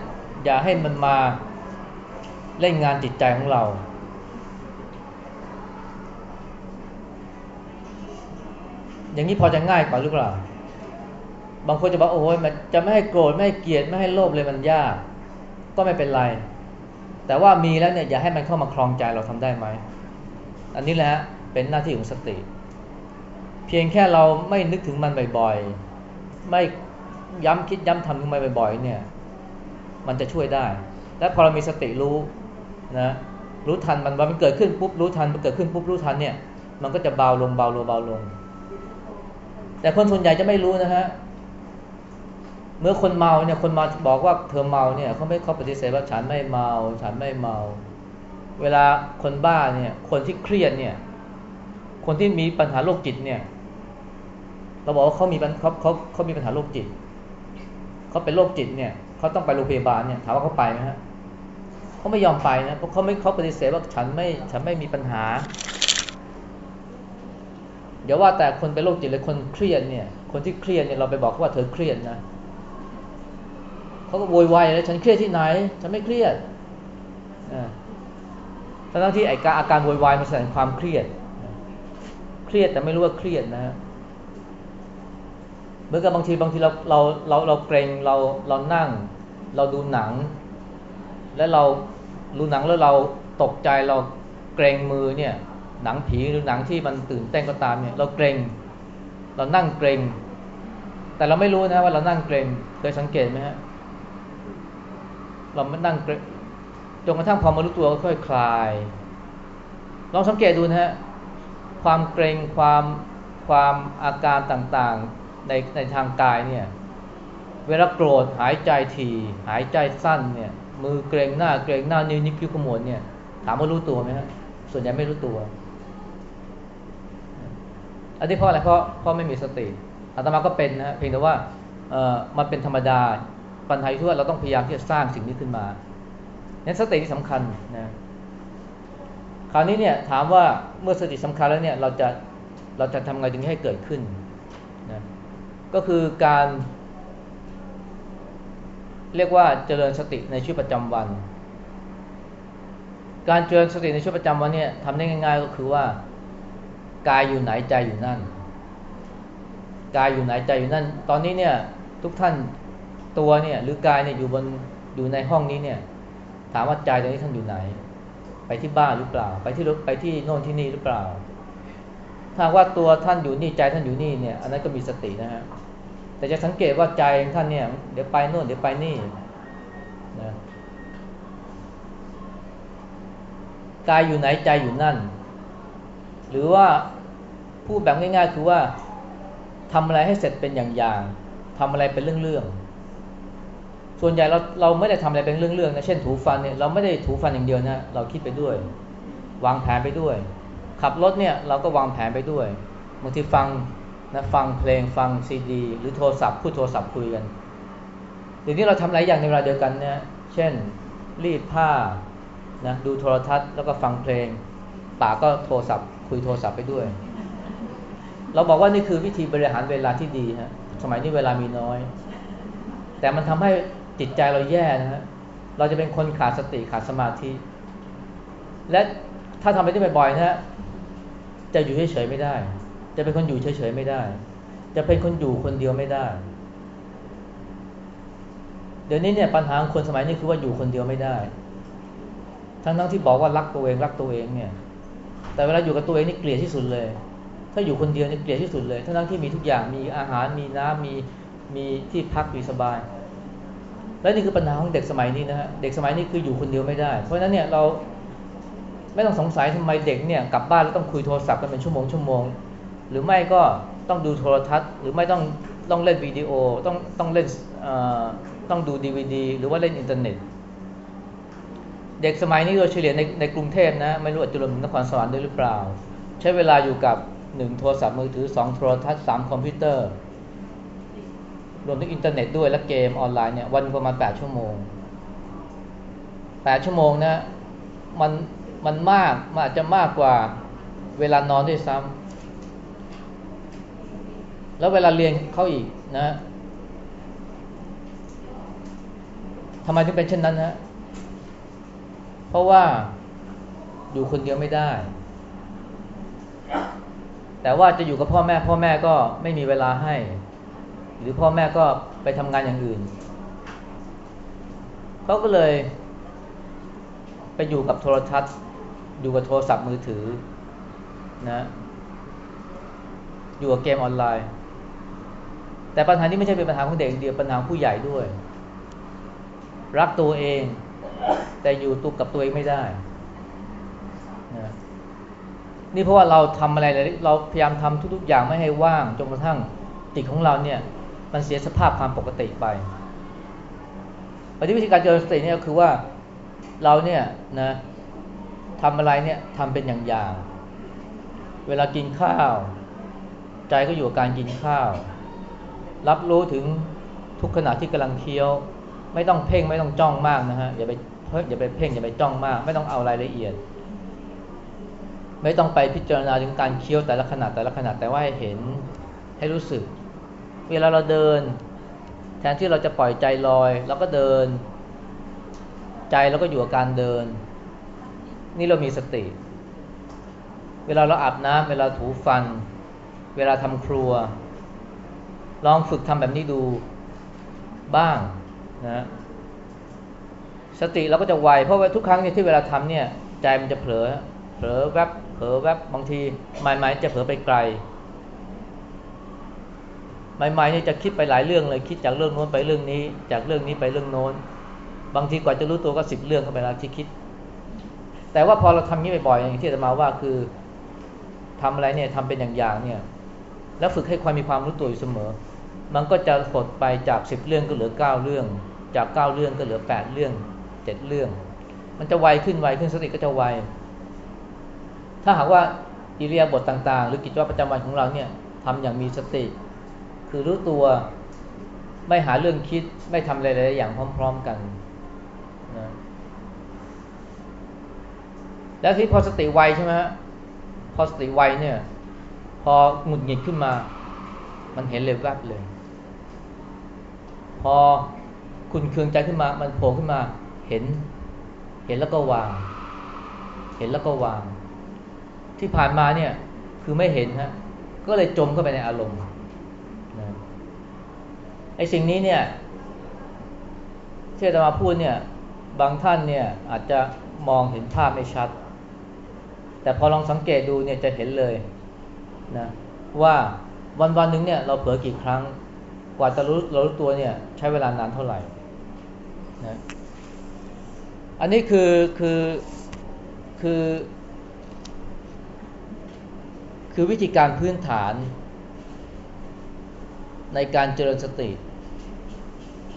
อย่าให้มันมาเล่นงานจิตใจของเรา อย่างนี้พอจะง่ายกว่าหรือเปล่า บางคนจะบอกโอ้ยมันจะไม่ให้โกรธไม่ให้เกลียดไม่ให้โลภเลยมันยาก ก็ไม่เป็นไร แต่ว่ามีแล้วเนี่ยอย่าให้มันเข้ามาคลองใจเราทำได้ไหม อันนี้แหละ เป็นหน้าที่ของสติ เพียงแค่เราไม่นึกถึงมันบ่อยๆ ไม่ย้ำคิดย้ำทำถึงมันบ่อยๆ เนี่ย มันจะช่วยได้ และพอเรามีสติรู้นะรู้ทันมันว่ามันเกิดขึ้นปุ๊บรู้ทันมันเกิดขึ้นปุ๊บรู้ทันเนี่ย มันก็จะเบาลงเบาลงเบาลง แต่คนส่วนใหญ่จะไม่รู้นะฮะเมื่อคนเมาเนี่ยคนมาบอกว่าเธอเมาเนี่ยเขาไม่เขาปฏิเสธว่าฉันไม่เมา ฉันไม่เมา เวลาคนบ้าเนี่ย คนที่เครียดเนี่ย คนที่มีปัญหาโรคจิตเนี่ย เราบอกว่าเขามีเขาเขาเขามีปัญหาโรคจิตเขาเป็นโรคจิตเนี่ยเขาต้องไปโรงพยาบาลเนี่ยถามว่าเขาไปไหมฮะเขาไม่ยอมไปนะเพราะเขาไม่เขาปฏิเสธว่าฉันไม่ฉันไม่มีปัญหาเดี๋ยวว่าแต่คนเป็นโรคจิตเลยคนเครียดเนี่ย คนที่เครียดเนี่ยเราไปบอกเขาว่าเธอเครียดนะเขาก็โวยวายเลยฉันเครียดที่ไหน ฉันไม่เครียดอ่าทั้งที่ไอ้การอาการโวยวายมันแสดงความเครียด เครียดแต่ไม่รู้ว่าเครียดนะฮะเมื่อกับบางทีบางทีเราเราเราเราเกรงเราเรานั่ง เราดูหนัง แล้วเราดูหนังแล้วเราตกใจเราเกรงมือเนี่ย หนังผีหรือหนังที่มันตื่นเต้นก็ตามเนี่ย เราเกรงเรานั่งเกรงแต่เราไม่รู้นะว่าเรานั่งเกรงเคยสังเกตไหมฮะเราไม่นั่งเกรงจนกระทั่งพอมารู้ตัวก็ค่อยคลาย ลองสังเกตดูนะฮะ ความเกรงความความอาการต่างๆในในทางกายเนี่ยเวลาโกรธหายใจทีหายใจสั้นเนี่ยมือเกรงหน้าเกรงหน้านิ้วนิ้วคิ้วขมวดเนี่ยถามว่ารู้ตัวไหมฮะส่วนใหญ่ไม่รู้ตัว อันนี้เพราะอะไรเพราะเพราะไม่มีสติอาตมาก็เป็นนะเพียงแต่ว่าเออมันเป็นธรรมดาปัญหาที่ว่าเราต้องพยายามที่จะสร้างสิ่งนี้ขึ้นมานั้นสติที่สำคัญนะ คราวนี้เนี่ยถามว่าเมื่อสติสำคัญแล้วเนี่ยเราจะเราจะทำไงถึงให้เกิดขึ้นนะก็คือการ เรียกว่าเจริญสติในชีวิตประจำวัน การเจริญสติในชีวิตประจำวันเนี่ยทำได้ง่าย ๆ ก็คือว่ากายอยู่ไหนใจอยู่นั่นกายอยู่ไหนใจอยู่นั่น ตอนนี้เนี่ยทุกท่านตัวเนี่ยหรือกายเนี่ยอยู่บนอยู่ในห้องนี้เนี่ย ถามว่าใจตอนนี้ท่านอยู่ไหน ไปที่บ้านหรือเปล่า ไปที่รถไปที่โน่นที่นี่หรือเปล่า ถ้าว่าตัวท่านอยู่นี่ใจท่านอยู่นี่เนี่ย อันนั้นก็มีสตินะฮะแต่จะสังเกตว่าใจของท่านเนี่ย เดี๋ยวไปโน่นเดี๋ยวไปนี่นะกายอยู่ไหนใจอยู่นั่น หรือว่าพูดแบบง่ายๆคือว่าทำอะไรให้เสร็จเป็นอย่างๆทำอะไรเป็นเรื่องๆ ส่วนใหญ่เราเราไม่ได้ทำอะไรเป็นเรื่องๆนะเช่นถูฟันเนี่ยเราไม่ได้ถูฟันอย่างเดียวนะเราคิดไปด้วย วางแผนไปด้วย ขับรถเนี่ยเราก็วางแผนไปด้วยบางทีฟังนะฟังเพลงฟังซีดี หรือโทรศัพท์พูดโทรศัพท์คุยกันเดี๋ยวนี้เราทำหลายอย่างในเวลาเดียวกันนะเช่นรีดผ้านะดูโทรทัศน์แล้วก็ฟังเพลงปากก็โทรศัพท์ คุยโทรศัพท์ไปด้วย เราบอกว่านี่คือวิธีบริหารเวลาที่ดีฮะสมัยนี้เวลามีน้อย แต่มันทำให้ จิตใจเราแย่นะฮะเราจะเป็นคนขาดสติขาดสมาธิ และถ้าทำไปที่บ่อยๆนะฮะจะอยู่เฉยๆไม่ได้ จะเป็นคนอยู่เฉยๆไม่ได้ จะเป็นคนอยู่คนเดียวไม่ได้ เดี๋ยวนี้เนี่ยปัญหาของคนสมัยนี้คือว่าอยู่คนเดียวไม่ได้ ทั้งๆที่บอกว่ารักตัวเองรักตัวเองเนี่ย แต่เวลาอยู่กับตัวเองนี่เกลียดที่สุดเลย ถ้าอยู่คนเดียวนี่เกลียดที่สุดเลย ทั้งๆที่มีทุกอย่างมีอาหารมีน้ำมีมีที่พักมีสบาย และนี่คือปัญหาของเด็กสมัยนี้นะฮะเด็กสมัยนี้คืออยู่คนเดียวไม่ได้ เพราะฉะนั้นเนี่ยเราไม่ต้องสงสัยทำไมเด็กเนี่ยกลับบ้านแล้วต้องคุยโทรศัพท์กันเป็นชั่วโมงชั่วโมง หรือไม่ก็ต้องดูโทรทัศน์ หรือไม่ต้องต้องเล่นวิดีโอต้องต้องเล่นต้องดูดีวดีหรือว่าเล่นอินเทอร์เน็ต เด็กสมัยนี้โดยเฉลี่ยในในกรุงเทพนะไม่รู้อาจจะรวมนครสวรรค์ด้วยหรือเปล่า ใช้เวลาอยู่กับหนึ่งโทรศัพท์มือถือสองโทรทัศน์สามคอมพิวเตอร์ รวมทั้งอินเทอร์เน็ตด้วยและเกมออนไลน์เนี่ยวันประมาณแปดชั่วโมงแปดชั่วโมงนะมันมันมากมันอาจจะมากกว่าเวลานอนด้วยซ้ำแล้วเวลาเรียนเขาอีกนะทำไมถึงเป็นเช่นนั้นนะเพราะว่าอยู่คนเดียวไม่ได้ แต่ว่าจะอยู่กับพ่อแม่พ่อแม่ก็ไม่มีเวลาให้ หรือพ่อแม่ก็ไปทำงานอย่างอื่นเขาก็เลย ไปอยู่กับโทรทัศน์ อยู่กับโทรศัพท์มือถือนะอยู่กับเกมออนไลน์ แต่ปัญหานี้ไม่ใช่เป็นปัญหาของเด็กเดียวปัญหาผู้ใหญ่ด้วย รักตัวเอง แต่อยู่ตัวกับตัวเองไม่ได้นะนี่เพราะว่าเราทำอะไรเราพยายามทำทุก ๆ อย่างไม่ให้ว่างจนกระทั่งจิตของเราเนี่ย มันเสียสภาพความปกติไปปฏิวิธีการเจริญสติเนี่ยก็คือว่าเราเนี่ยนะทำอะไรเนี่ยทำเป็นอย่างๆ เวลากินข้าว ใจก็อยู่กับการกินข้าว รับรู้ถึงทุกขณะที่กำลังเคี้ยว ไม่ต้องเพ่งไม่ต้องจ้องมากนะฮะอย่าไปเพอย่าไปเพ่งอย่าไปจ้องมาก ไม่ต้องเอารายละเอียด ไม่ต้องไปพิจารณาถึงการเคี้ยวแต่ละขนาดแต่ละขนาดแต่ว่าให้เห็นให้รู้สึก เวลาเราเดิน แทนที่เราจะปล่อยใจลอยเราก็เดิน ใจเราก็อยู่กับการเดิน นี่เรามีสติ เวลาเราอาบน้ำเวลาถูฟัน เวลาทำครัว ลองฝึกทำแบบนี้ดูบ้างนะสติเราก็จะไวเพราะว่าทุกครั้งเนี่ยที่เวลาทำเนี่ยใจมันจะเผลอเผลอแวบเผลอแวบบางทีหมายๆจะเผลอไปไกล ใหม่ๆนี่จะคิดไปหลายเรื่องเลยคิดจากเรื่องโน้นไปเรื่องนี้ จากเรื่องนี้ไปเรื่องโน้น บางทีกว่าจะรู้ตัวก็สิบเรื่องเข้าไปแล้วที่คิด แต่ว่าพอเราทำนี้บ่อยๆอย่างที่จะมาว่าคือทำอะไรเนี่ยทำเป็นอย่างๆเนี่ย แล้วฝึกให้ความมีความรู้ตัวอยู่เสมอ มันก็จะหดไปจากสิบเรื่องก็เหลือเก้าเรื่อง จากเก้าเรื่องก็เหลือแปดเรื่องเจ็ดเรื่อง มันจะไวขึ้นไวขึ้นสติก็จะไวถ้าหากว่าอิเลียบทต่างๆ หรือกิจวัตรประจำวันของเราเนี่ยทำอย่างมีสติ คือรู้ตัวไม่หาเรื่องคิดไม่ทำอะไรหลายอย่างพร้อม ๆกันนะแล้วที่พอสติไวใช่ไหมฮะพอสติไวเนี่ย พอหงุดหงิดขึ้นมา มันเห็นเลยแวบเลย พอคุณเคืองใจขึ้นมา มันโผล่ขึ้นมาเห็น เห็นแล้วก็วาง เห็นแล้วก็วาง ที่ผ่านมาเนี่ย คือไม่เห็นฮะก็เลยจมเข้าไปในอารมณ์ ไอ้สิ่งนี้เนี่ยที่อาตมาพูดเนี่ยบางท่านเนี่ยอาจจะมองเห็นภาพไม่ชัด แต่พอลองสังเกตดูเนี่ยจะเห็นเลยนะว่าวันวันหนึ่งเนี่ยเราเผลอกี่ครั้งกว่าจะรู้เรารู้ตัวเนี่ยใช้เวลานานเท่าไหร่นะอันนี้คือคือคือคือวิธีการพื้นฐานในการเจริญสติ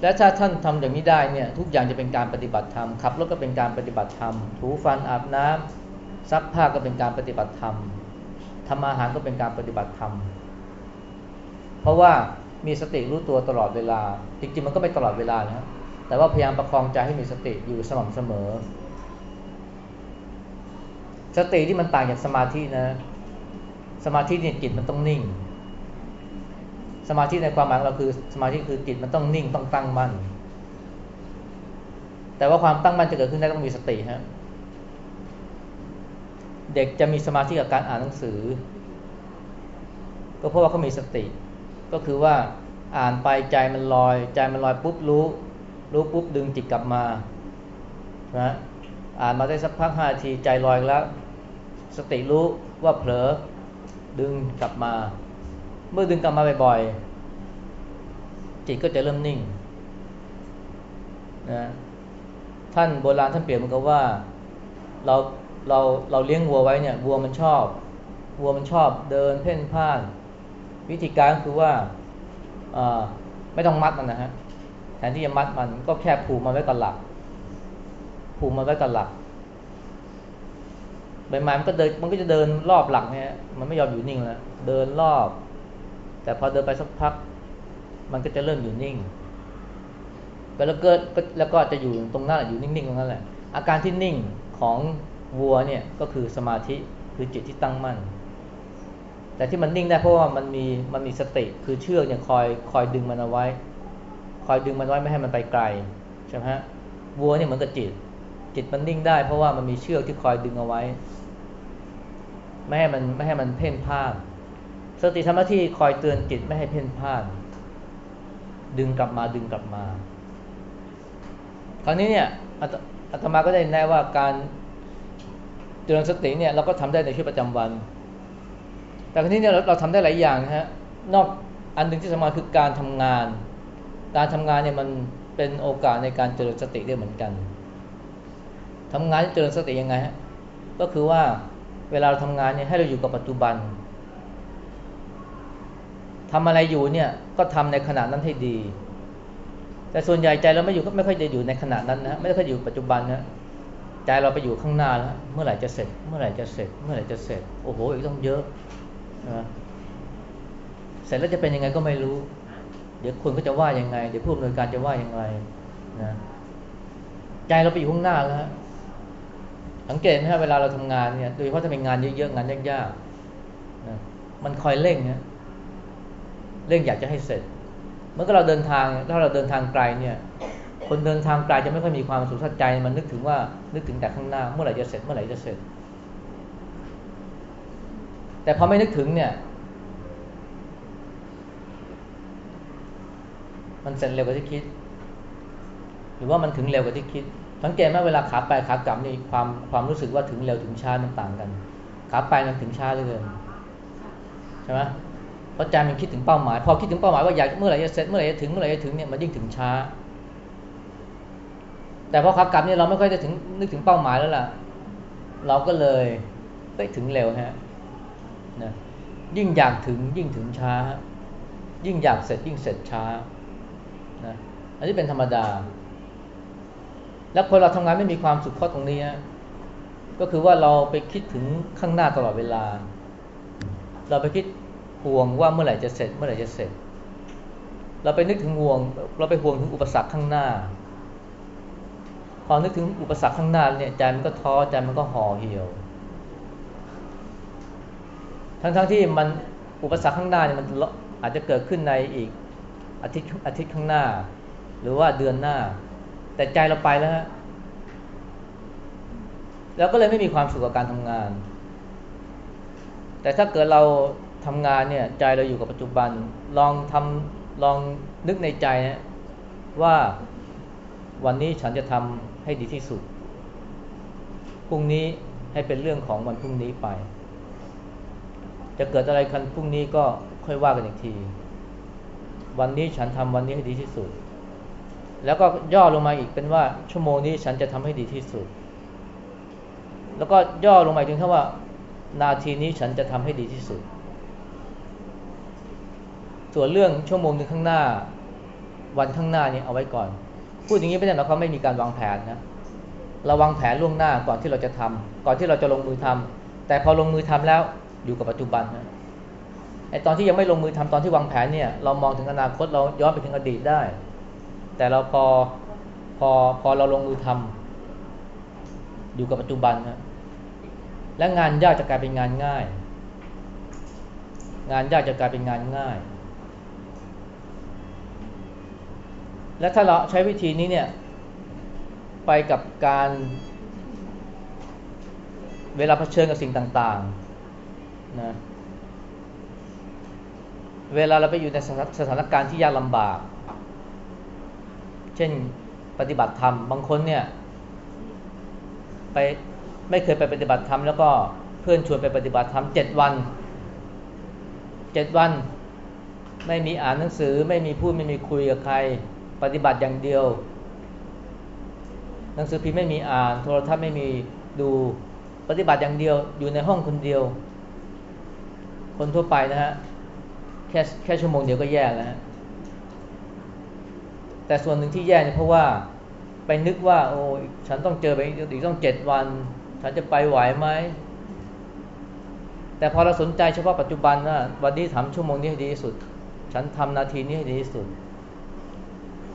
และถ้าท่านทำอย่างนี้ได้เนี่ยทุกอย่างจะเป็นการปฏิบัติธรรมขับรถก็เป็นการปฏิบัติธรรมถูฟันอาบน้ำซักผ้าก็เป็นการปฏิบัติธรรมทำอาหารก็เป็นการปฏิบัติธรรมเพราะว่ามีสติรู้ตัวตลอดเวลา จริงๆมันก็ไม่ตลอดเวลานะแต่ว่าพยายามประคองใจให้มีสติอยู่สม่ำเสมอ สติที่มันต่างจากสมาธินะ สมาธิเนี่ยจิตมันต้องนิ่ง สมาธิในความหมายเราคือ สมาธิคือจิตมันต้องนิ่งต้องตั้งมั่น แต่ว่าความตั้งมั่นจะเกิดขึ้นได้ต้องมีสติฮะเด็กจะมีสมาธิกับการอ่านหนังสือ ก็เพราะว่าเขามีสติ ก็คือว่าอ่านไปใจมันลอย ใจมันลอยปุ๊บรู้ รู้ปุ๊บดึงจิตกลับมานะอ่านมาได้สักพักห้าทีใจลอยแล้ว สติรู้ว่าเผลอดึงกลับมา เมื่อดึงกลับมาบ่อยๆจิตก็จะเริ่มนิ่งนะท่านโบราณท่านเปรียบเหมือนกับว่าเราเราเราเลี้ยงวัวไว้เนี่ยวัวมันชอบวัวมันชอบเดินเพ่นพ่าน วิธีการคือว่าไม่ต้องมัดมันนะฮะแทนที่จะมัดมันก็แค่ผูกมันไว้กับหลัก ผูกมันไว้กับหลักใบไม้มันก็เดินมันก็จะเดินรอบหลักเนี่ยมันไม่ยอมอยู่นิ่งแล้วเดินรอบ แต่พอเดินไปสักพัก มันก็จะเริ่มอยู่นิ่งแล้วกิดแล้วก็จะอยู่ตรงนั้นอยู่นิ่งๆตรงนั้นแหละ อาการที่นิ่งของวัวเนี่ยก็คือสมาธิคือจิตที่ตั้งมั่น แต่ที่มันนิ่งได้เพราะว่ามันมีมันมีสติคือเชือกเนี่ยคอยคอยดึงมันเอาไว้ คอยดึงมันไว้ไม่ให้มันไปไกลใช่ไหมฮะวัวเนี่ยเหมือนกับจิต จิตมันนิ่งได้เพราะว่ามันมีเชือกที่คอยดึงเอาไว้ ไม่ให้มันไม่ให้มันเพ่นพ่าน สติธรรมที่คอยเตือนจิตไม่ให้เพ่นพ่าน ดึงกลับมาดึงกลับมา คราวนี้เนี่ยอาตมาก็ได้แน่ว่าการเตือนสติเนี่ยเราก็ทำได้ในชีวิตประจำวัน แต่คราวนี้เนี่ยเราเราทำได้หลายอย่างนะฮะนอกอันหนึ่งที่สำคัญคือการทำงาน การทำงานเนี่ยมันเป็นโอกาสในการเจริญสติได้เหมือนกันทำงานเจริญสติยังไงฮะก็คือว่าเวลาเราทำงานเนี่ยให้เราอยู่กับปัจจุบัน ทำอะไรอยู่เนี่ยก็ทำในขณะนั้นให้ดี แต่ส่วนใหญ่ใจเราไม่อยู่ก็ไม่ค่อยจะอยู่ในขณะนั้นนะไม่ค่อยอยู่ปัจจุบันนะใจเราไปอยู่ข้างหน้าแล้วเมื่อไหร่จะเสร็จ เมื่อไหร่จะเสร็จ เมื่อไหร่จะเสร็จโอ้โหอีกต้องเยอะนะเสร็จแล้วจะเป็นยังไงก็ไม่รู้ เดี๋ยวคนก็จะว่ายังไง เดี๋ยวผู้อำนวยการจะว่ายังไงนะใจเราไปอยู่ข้างหน้าแล้วสังเกตไหมครับเวลาเราทำงานเนี่ยโดยเฉพาะถ้าเป็นงานเยอะๆงานยากๆนะมันคอยเร่งเนี่ย เร่งอยากจะให้เสร็จเมื่อเราเดินทางถ้าเราเดินทางไกลเนี่ย คนเดินทางไกลจะไม่ค่อยมีความสุขใจ มันนึกถึงว่านึกถึงแต่ข้างหน้า เมื่อไหร่จะเสร็จเมื่อไหร่จะเสร็จ แต่พอไม่นึกถึงเนี่ย มันเสร็จเร็วกว่าที่คิด หรือว่ามันถึงเร็วกว่าที่คิด สังเกตไหมเวลาขาไปขากลับนี่ความความรู้สึกว่าถึงเร็วถึงช้ามันต่างกัน ขาไปมันถึงช้าเหลือเกินใช่ไหม เพราะใจมันคิดถึงเป้าหมาย พอคิดถึงเป้าหมายว่าอยากเมื่อไหร่จะเสร็จเมื่อไหร่จะถึงเมื่อไหร่จะถึงเนี่ยมันยิ่งถึงช้า แต่พอขากลับเนี่ยเราไม่ค่อยจะถึงนึกถึงเป้าหมายแล้วล่ะ เราก็เลยไปถึงเร็วฮะนะยิ่งอยากถึงยิ่งถึงช้า ยิ่งอยากเสร็จยิ่งเสร็จช้านะอันนี้เป็นธรรมดา แล้วคนเราทำงานไม่มีความสุขเพราะตรงนี้ก็คือว่าเราไปคิดถึงข้างหน้าตลอดเวลา เราไปคิด ห่วงว่าเมื่อไหร่จะเสร็จ เมื่อไหร่จะเสร็จ เราไปนึกถึงห่วง เราไปห่วงถึงอุปสรรคข้างหน้า พอนึกถึงอุปสรรคข้างหน้าเนี่ยใจมันก็ท้อใจมันก็ห่อเหี่ยว ทั้งๆทที่มันอุปสรรคข้างหน้าเนี่ยมันอาจจะเกิดขึ้นในอีกอาทิตย์อาทิตย์ข้างหน้า หรือว่าเดือนหน้า แต่ใจเราไปแล้วฮะเราก็เลยไม่มีความสุขกับการทำงาน แต่ถ้าเกิดเรา ทำงานเนี่ยใจเราอยู่กับปัจจุบัน ลองทำลองนึกในใจนะว่าวันนี้ฉันจะทำให้ดีที่สุดพรุ่งนี้ให้เป็นเรื่องของวันพรุ่งนี้ไป จะเกิดอะไรคันพรุ่งนี้ก็ค่อยว่ากันอีกที วันนี้ฉันทำวันนี้ให้ดีที่สุด แล้วก็ย่อลงมาอีกเป็นว่าชั่วโมงนี้ฉันจะทำให้ดีที่สุด แล้วก็ย่อลงมาถึงคำว่า นาทีนี้ฉันจะทำให้ดีที่สุด ส่วนเรื่องชั่วโมงหนึ่งข้างหน้า วันข้างหน้านี่เอาไว้ก่อน พูดอย่างนี้ไม่ได้หมายความไม่มีการวางแผนนะเราวางแผนล่วงหน้าก่อนที่เราจะทำก่อนที่เราจะลงมือทำแต่พอลงมือทำแล้วอยู่กับปัจจุบันนะไอตอนที่ยังไม่ลงมือทำตอนที่วางแผนเนี่ย เรามองถึงอนาคตเราย้อนไปถึงอดีตได้ แต่เราพอพอพอเราลงมือทำอยู่กับปัจจุบันนะและงานยากจะกลายเป็นงานง่าย งานยากจะกลายเป็นงานง่าย และถ้าเราใช้วิธีนี้เนี่ย ไปกับการ เวลาเผชิญกับสิ่งต่างๆนะเวลาเราไปอยู่ในสถานการณ์ที่ยากลำบาก เช่นปฏิบัติธรรม บางคนเนี่ยไปไม่เคยไปปฏิบัติธรรมแล้วก็เพื่อนชวนไปปฏิบัติธรรมเจ็ดวันเจ็ดวัน ไม่มีอ่านหนังสือ ไม่มีพูดไม่มีคุยกับใคร ปฏิบัติอย่างเดียว หนังสือพิมพ์ไม่มีอ่าน โทรทัศน์ไม่มีดูปฏิบัติอย่างเดียว อยู่ในห้องคนเดียว คนทั่วไปนะฮะแค่แค่ชั่วโมงเดียวก็แย่แล้วฮะแต่ส่วนหนึ่งที่แย่เนี่ยเพราะว่าไปนึกว่า โอ้ฉันต้องเจอไปอีกต้องเจ็ดวัน ฉันจะไปไหวไหมแต่พอเราสนใจเฉพาะปัจจุบันนะวันนี้ทำชั่วโมงนี้ให้ดีที่สุด ฉันทำนาทีนี้ให้ดีที่สุด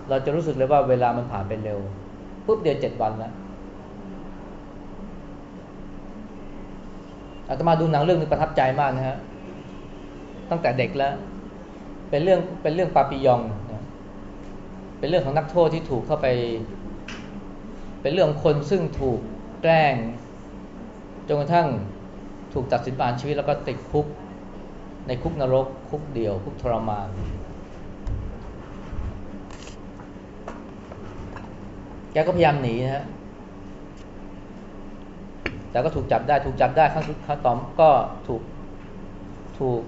เราจะรู้สึกเลยว่าเวลามันผ่านไปเร็วปุ๊บเดียวเจ็ดวันแล้วอาตมาดูหนังเรื่องนึงประทับใจมากนะฮะตั้งแต่เด็กแล้ว เป็นเรื่องเป็นเรื่องปาปิยองเป็นเรื่องของนักโทษที่ถูกเข้าไป เป็นเรื่องคนซึ่งถูกแกล้งจนกระทั่งถูกตัดสินประหารชีวิตแล้วก็ติดคุกในคุกนรก คุกเดียว คุกทรมาน แกก็พยายามหนีนะฮะแต่ก็ถูกจับได้ถูกจับได้ครั้งครั้งต่อก็ถูกถูก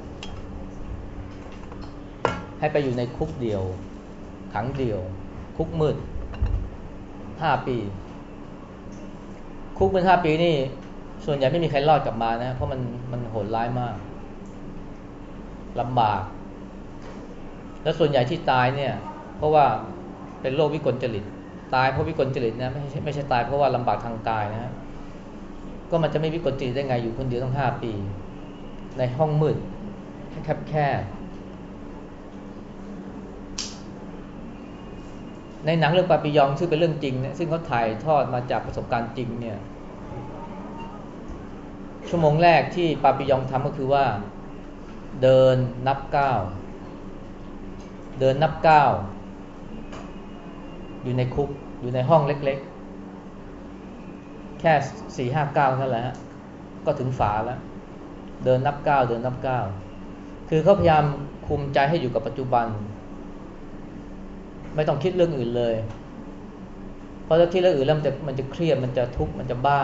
ให้ไปอยู่ในคุกเดียว ขังเดียว คุกมืดห้าปี คุกเป็นห้าปีนี่ ส่วนใหญ่ไม่มีใครรอดกลับมานะ เพราะมันมันโหดร้ายมากลำบาก แล้วส่วนใหญ่ที่ตายเนี่ย เพราะว่าเป็นโรควิกลจริต ตายเพราะวิกลจริตนะไม่ใช่ไม่ใช่ตายเพราะว่าลำบากทางกายนะก็มันจะไม่วิกลจริตได้ไงอยู่คนเดียวต้องห้าปี ในห้องมืดแคบแคบในหนังเรื่องปาปิยองซึ่งเป็นเรื่องจริงเนี่ยซึ่งเขาถ่ายทอดมาจากประสบการณ์จริงเนี่ย ชั่วโมงแรกที่ปาปิยองทำก็คือว่า เดินนับก้าวเดินนับก้าว อยู่ในคุก อยู่ในห้องเล็กๆ แค่สี่ห้าเก้าเท่านั้นแหละฮะก็ถึงฝาแล้ว เดินนับก้าวเดินนับก้าวคือเขาพยายามคุมใจให้อยู่กับปัจจุบัน ไม่ต้องคิดเรื่องอื่นเลย เพราะถ้าคิดเรื่องอื่นแล้วมันจะมันจะเครียดมันจะทุกข์มันจะบ้า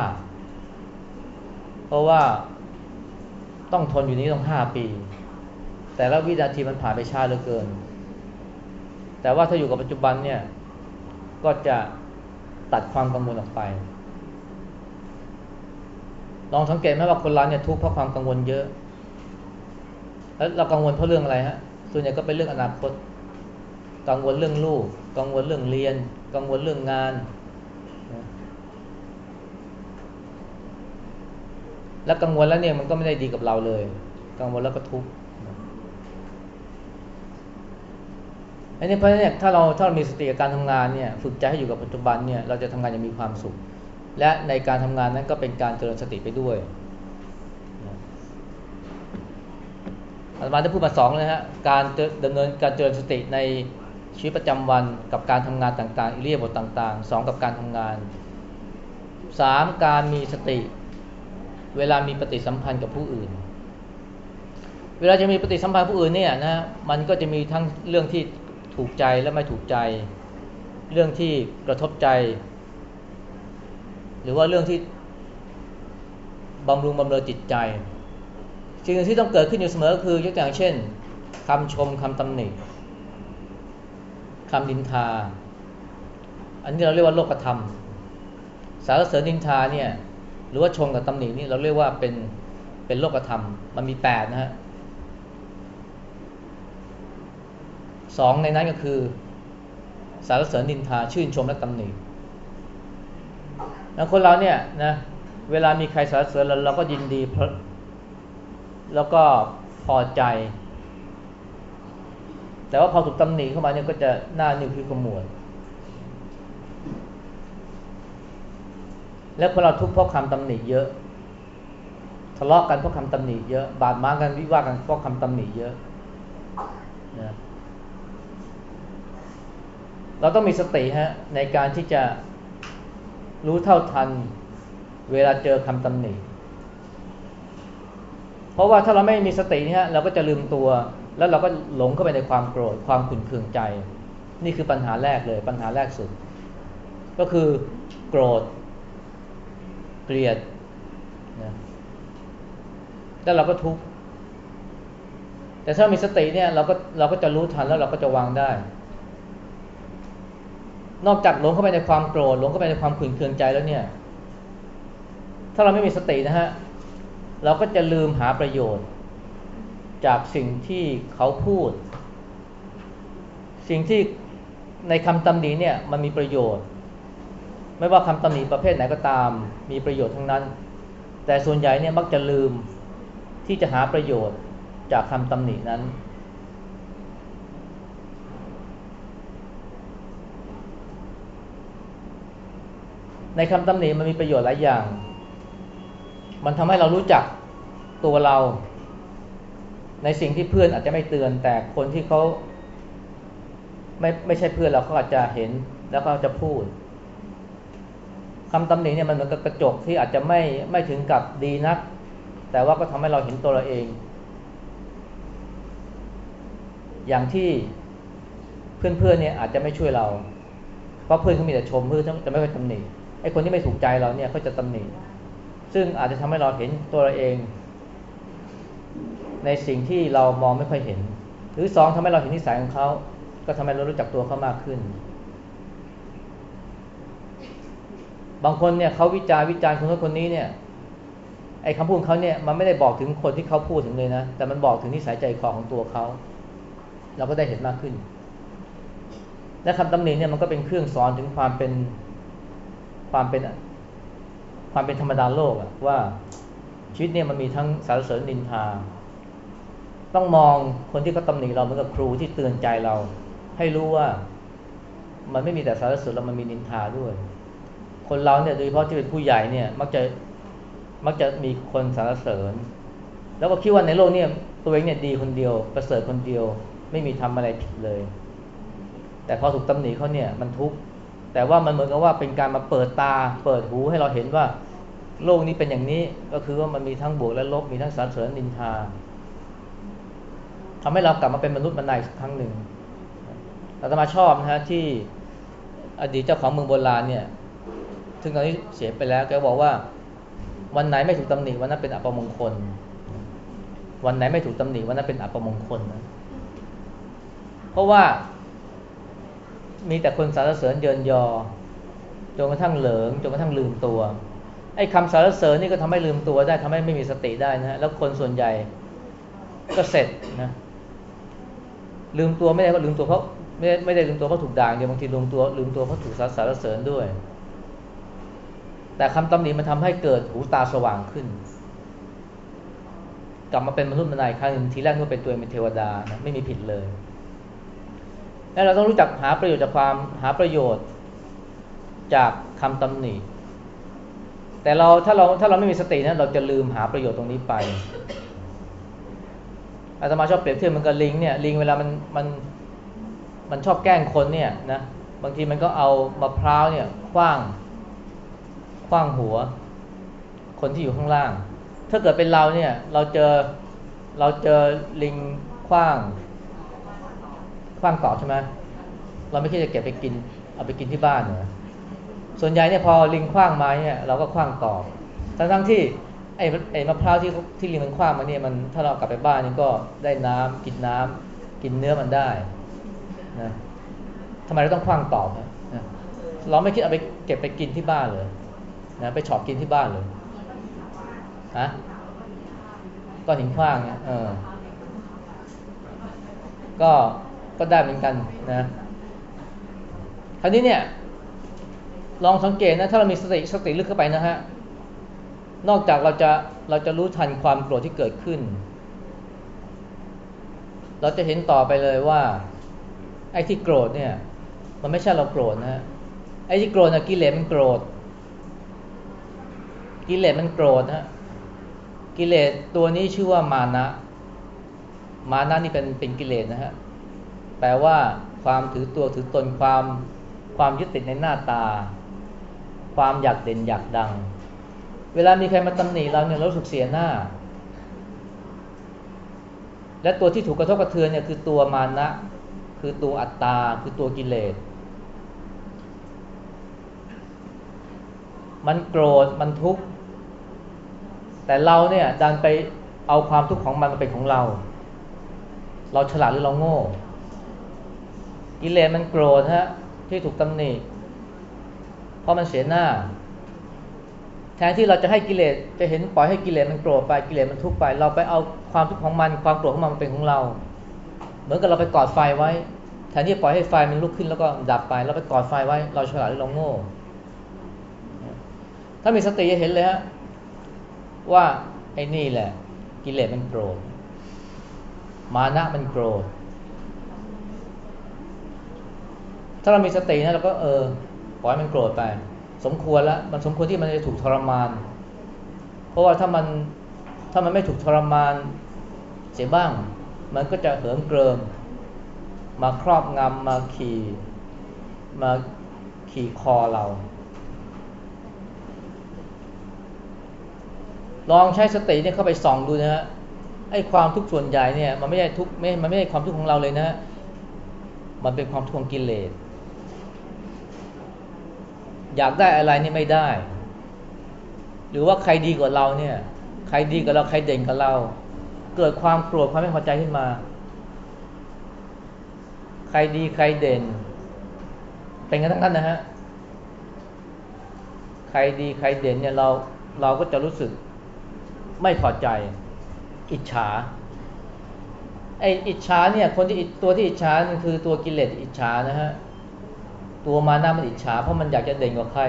เพราะว่าต้องทนอยู่นี้ต้องห้าปี แต่ละวินาทีมันผ่านไปช้าเหลือเกิน แต่ว่าถ้าอยู่กับปัจจุบันเนี่ย ก็จะตัดความกังวลออกไป ลองสังเกตไหมว่าคนเราเนี่ยทุกข์เพราะความกังวลเยอะ แล้วเรากังวลเพราะเรื่องอะไรฮะ ส่วนใหญ่ก็เป็นเรื่องอนาคต กังวลเรื่องลูก กังวลเรื่องเรียน กังวลเรื่องงาน แล้วกังวลแล้วเนี่ยมันก็ไม่ได้ดีกับเราเลย กังวลแล้วก็ทุกข์ อันนี้เพราะฉะนั้นเนี่ยถ้าเราถ้าเรามีสติกับการทำงานเนี่ยฝึกใจให้อยู่กับปัจจุบันเนี่ยเราจะทำงานอย่างมีความสุข และในการทำงานนั้นก็เป็นการเจริญสติไปด้วยอาตมาได้พูดมาสองเลยฮะการดำเนินการเจริญสติในชีวิตประจำวันกับการทำงานต่างๆอิเลียบทต่างๆสองกับการทำงานสามการมีสติ เวลามีปฏิสัมพันธ์กับผู้อื่น เวลาจะมีปฏิสัมพันธ์ผู้อื่นเนี่ยนะมันก็จะมีทั้งเรื่องที่ ถูกใจและไม่ถูกใจ เรื่องที่กระทบใจ หรือว่าเรื่องที่บำรุงบำเรอจิตใจสิ่งที่ต้องเกิดขึ้นอยู่เสมอคือยกอย่างเช่นคำชมคำตำหนิคำดินทา อันนี้เราเรียกว่าโลกธรรม สารเสริญดินทาเนี่ยหรือว่าชมกับตำหนินี่เราเรียกว่าเป็นเป็นโลกธรรม มันมีแปดนะฮะ สองในนั้นก็คือ สารเสริญดินทาชื่นชมและตำหนิแล้วคนเราเนี่ยนะเวลามีใครสารเสริญเราเราก็ยินดีเพราะแล้วก็พอใจ แต่ว่าพอถูกตำหนิเข้ามาเนี่ยก็จะหน้านิ้วพิขมวดแล้วพอเราทุกข์เพราะคำตำหนิเยอะ ทะเลาะกันเพราะคำตำหนิเยอะ บาดหมางกันวิวาทกันเพราะคำตำหนิเยอะนะ เราต้องมีสติฮะในการที่จะรู้เท่าทันเวลาเจอคำตำหนิ เพราะว่าถ้าเราไม่มีสตินี่ยเราก็จะลืมตัว แล้วเราก็หลงเข้าไปในความโกรธความขุ่นเคืองใจ นี่คือปัญหาแรกเลยปัญหาแรกสุด ก็คือโกรธ เกลียดนะแล้วเราก็ทุกข์แต่ถ้ามีสติเนี่ยเราก็เราก็จะรู้ทันแล้วเราก็จะวางได้ นอกจากหลงเข้าไปในความโกรธหลงเข้าไปในความขุ่นเคืองใจแล้วเนี่ย ถ้าเราไม่มีสตินะฮะ เราก็จะลืมหาประโยชน์ จากสิ่งที่เขาพูด สิ่งที่ในคำตำหนิเนี่ยมันมีประโยชน์ ไม่ว่าคำตำหนิประเภทไหนก็ตาม มีประโยชน์ทั้งนั้น แต่ส่วนใหญ่เนี่ยมักจะลืมที่จะหาประโยชน์จากคำตำหนินั้น ในคำตำหนิมันมีประโยชน์หลายอย่าง มันทำให้เรารู้จักตัวเรา ในสิ่งที่เพื่อนอาจจะไม่เตือน แต่คนที่เขาไม่ไม่ใช่เพื่อนเราเขาอาจจะเห็นแล้วเขาจะพูดคำตำหนิเนี่ยมันเหมือนกับกระจกที่อาจจะไม่ไม่ถึงกับดีนัก แต่ว่าก็ทำให้เราเห็นตัวเราเอง อย่างที่เพื่อนๆเนี่ยอาจจะไม่ช่วยเรา เพราะเพื่อนเขามีแต่ชมเพื่อนจะไม่ค่อยตำหนิ ไอ้คนที่ไม่ถูกใจเราเนี่ยเขาจะตำหนิซึ่งอาจจะทำให้เราเห็นตัวเราเอง ในสิ่งที่เรามองไม่ค่อยเห็น หรือสองทำให้เราเห็นนิสัยของเขาก็ทำให้เรารู้จักตัวเขามากขึ้น บางคนเนี่ยเขาวิจารวิจารคนนู้นคนนี้เนี่ยไอ้คำพูดเขาเนี่ยมันไม่ได้บอกถึงคนที่เขาพูดถึงเลยนะ แต่มันบอกถึงนิสัยใจคอของตัวเขา เราก็ได้เห็นมากขึ้น และคำตำหนิเนี่ยมันก็เป็นเครื่องสอนถึงความเป็น ความเป็นความเป็นธรรมดาโลกอะว่าชีวิตเนี่ยมันมีทั้งสารเสริญนินทา ต้องมองคนที่เขาตำหนิเราเหมือนกับครูที่เตือนใจเรา ให้รู้ว่ามันไม่มีแต่สารเสริญแล้วมันมีนินทาด้วย คนเราเนี่ยโดยเฉพาะที่เป็นผู้ใหญ่เนี่ยมักจะมักจะมีคนสารเสริญ แล้วก็คิดว่าในโลกเนี่ยตัวเองเนี่ยดีคนเดียว ประเสริฐคนเดียว ไม่มีทำอะไรผิดเลย แต่พอถูกตำหนิเขาเนี่ยมันทุกข์ แต่ว่ามันเหมือนกับว่าเป็นการมาเปิดตา เปิดหูให้เราเห็นว่า โลกนี้เป็นอย่างนี้ก็คือว่ามันมีทั้งบวกและลบมีทั้งสารเสริญนินทาทำให้เรากลับมาเป็นมนุษย์มานอีกครั้งหนึ่งอาตมาชอบนะฮะที่อดีตเจ้าของเมืองโบราณเนี่ยถึงตอนนี้เสียไปแล้วแกบอกว่า วันไหนไม่ถูกตำหนิวันนั้นเป็นอัปมงคล วันไหนไม่ถูกตำหนิวันนั้นเป็นอัปมงคลนะเพราะว่า มีแต่คนสรรเสริญเยินยอจนกระทั่งเหลิงจนกระทั่งลืมตัวไอ้คำสรรเสริญนี่ก็ทำให้ลืมตัวได้ทำให้ไม่มีสติได้นะแล้วคนส่วนใหญ่ก็เสร็จนะลืมตัวไม่ได้ก็ลืมตัวเพราะไม่ไม่ได้ลืมตัวเพราะถูกด่าเดียวบางทีลืมตัวลืมตัวเพราะถูกสรรเสริญด้วย แต่คำตำหนิมันทำให้เกิดหูตาสว่างขึ้น กลับมาเป็นมนุษย์มนายครั้งนึงทีแรกก็เป็นตัวเป็นเทวดานะไม่มีผิดเลย แล้วเราต้องรู้จักหาประโยชน์จากความหาประโยชน์จากคำตำหนิ แต่เราถ้าเราถ้าเราไม่มีสตินะเราจะลืมหาประโยชน์ตรงนี้ไปอาตมาชอบเปรียบเทียบมันกับลิงเนี่ยลิงเวลามันมันมันชอบแกล้งคนเนี่ยนะบางทีมันก็เอามะพร้าวเนี่ยคว้างคว้างหัว คนที่อยู่ข้างล่าง ถ้าเกิดเป็นเราเนี่ยเราเจอเราเจอลิงคว้าง ว้างต่อใช่ไหมเราไม่คิดจะเก็บไปกิน เอาไปกินที่บ้านเหรอส่วนใหญ่เนี่ยพอลิงคว้างมาเนี่ยเราก็คว้างต่อทั้งทั้งที่ไอ้ไอ้มะพร้าวที่ที่ลิงมันคว้างมาเนี่ยมันถ้าเรากลับไปบ้านนี่ก็ได้น้ำกินน้ำกินเนื้อมันได้นะทำไมเราต้องคว้างตอบนะเราไม่คิดเอาไปเก็บไปกินที่บ้านเลยนะไปฉอบกินที่บ้านเลยฮะก้อนหินคว้างเนี่ยเออ ก็ ก็ได้เหมือนกันนะคราวนี้เนี่ย ลองสังเกตนะถ้าเรามีสติสติลึกเข้าไปนะฮะนอกจากเราจะเราจะรู้ทันความโกรธที่เกิดขึ้น เราจะเห็นต่อไปเลยว่า ไอ้ที่โกรธเนี่ย มันไม่ใช่เราโกรธนะฮะไอ้ที่โกรธนะกิเลสมันโกรธกิเลสมันโกรธนะกิเลสตัวนี้ชื่อว่ามานะ มานะนี่เป็นเป็นกิเลสนะฮะ แปลว่าความถือตัวถือตนความความยึดติดในหน้าตา ความอยากเด่นอยากดัง เวลามีใครมาตำหนิเราเนี่ยเราสึกเสียหน้า และตัวที่ถูกกระทบกระเทือนเนี่ยคือตัวมานะ คือตัวอัตตา คือตัวกิเลส มันโกรธมันทุกข์ แต่เราเนี่ยดันไปเอาความทุกข์ของมันมาเป็นของเรา เราฉลาดหรือเราโง่ กิเลสมันโกรธฮะที่ถูกตำหนิเพราะมันเสียหน้า แทนที่เราจะให้กิเลสจะเห็นปล่อยให้กิเลสมันโกรธไปกิเลสมันทุกข์ไป เราไปเอาความทุกข์ของมัน ความโกรธของมันเป็นของเรา เหมือนกับเราไปกอดไฟไว้ แทนที่ปล่อยให้ไฟมันลุกขึ้นแล้วก็ดับไป เราไปกอดไฟไว้ เราฉลาดหรือเราโง่ ถ้ามีสติจะเห็นเลยฮะว่าไอ้นี่แหละ กิเลสมันโกรธมานะมันโกรธ ถ้าเรามีสตินะเราก็เออล่อยมันโกรธไป สมควรแล้วมันสมควรที่มันจะถูกทรมาน เพราะว่าถ้ามันถ้ามันไม่ถูกทรมานเสียบ้าง มันก็จะเหิมเกริม มาครอบงำมาขี่มาขี่คอเรา ลองใช้สติเนี่ยเข้าไปส่องดูนะฮะไอ้ความทุกข์ส่วนใหญ่เนี่ยมันไม่ใช่ทุกไม่มันไม่ใช่ความทุกข์ของเราเลยนะ มันเป็นความทุกข์ของกิเลส อยากได้อะไรนี่ไม่ได้ หรือว่าใครดีกว่าเราเนี่ย ใครดีกว่าเราใครเด่นกว่าเรา เกิดความโกรธความไม่พอใจขึ้นมา ใครดีใครเด่น เป็นกันทั้งนั้นนะฮะใครดีใครเด่นเนี่ยเราเราก็จะรู้สึกไม่พอใจ อิจฉาไออิจฉาเนี่ยคนที่ตัวที่อิจฉาคือตัวกิเลสอิจฉานะฮะ ตัวมานะมันอิจฉาเพราะมันอยากจะเด่นกว่าใคร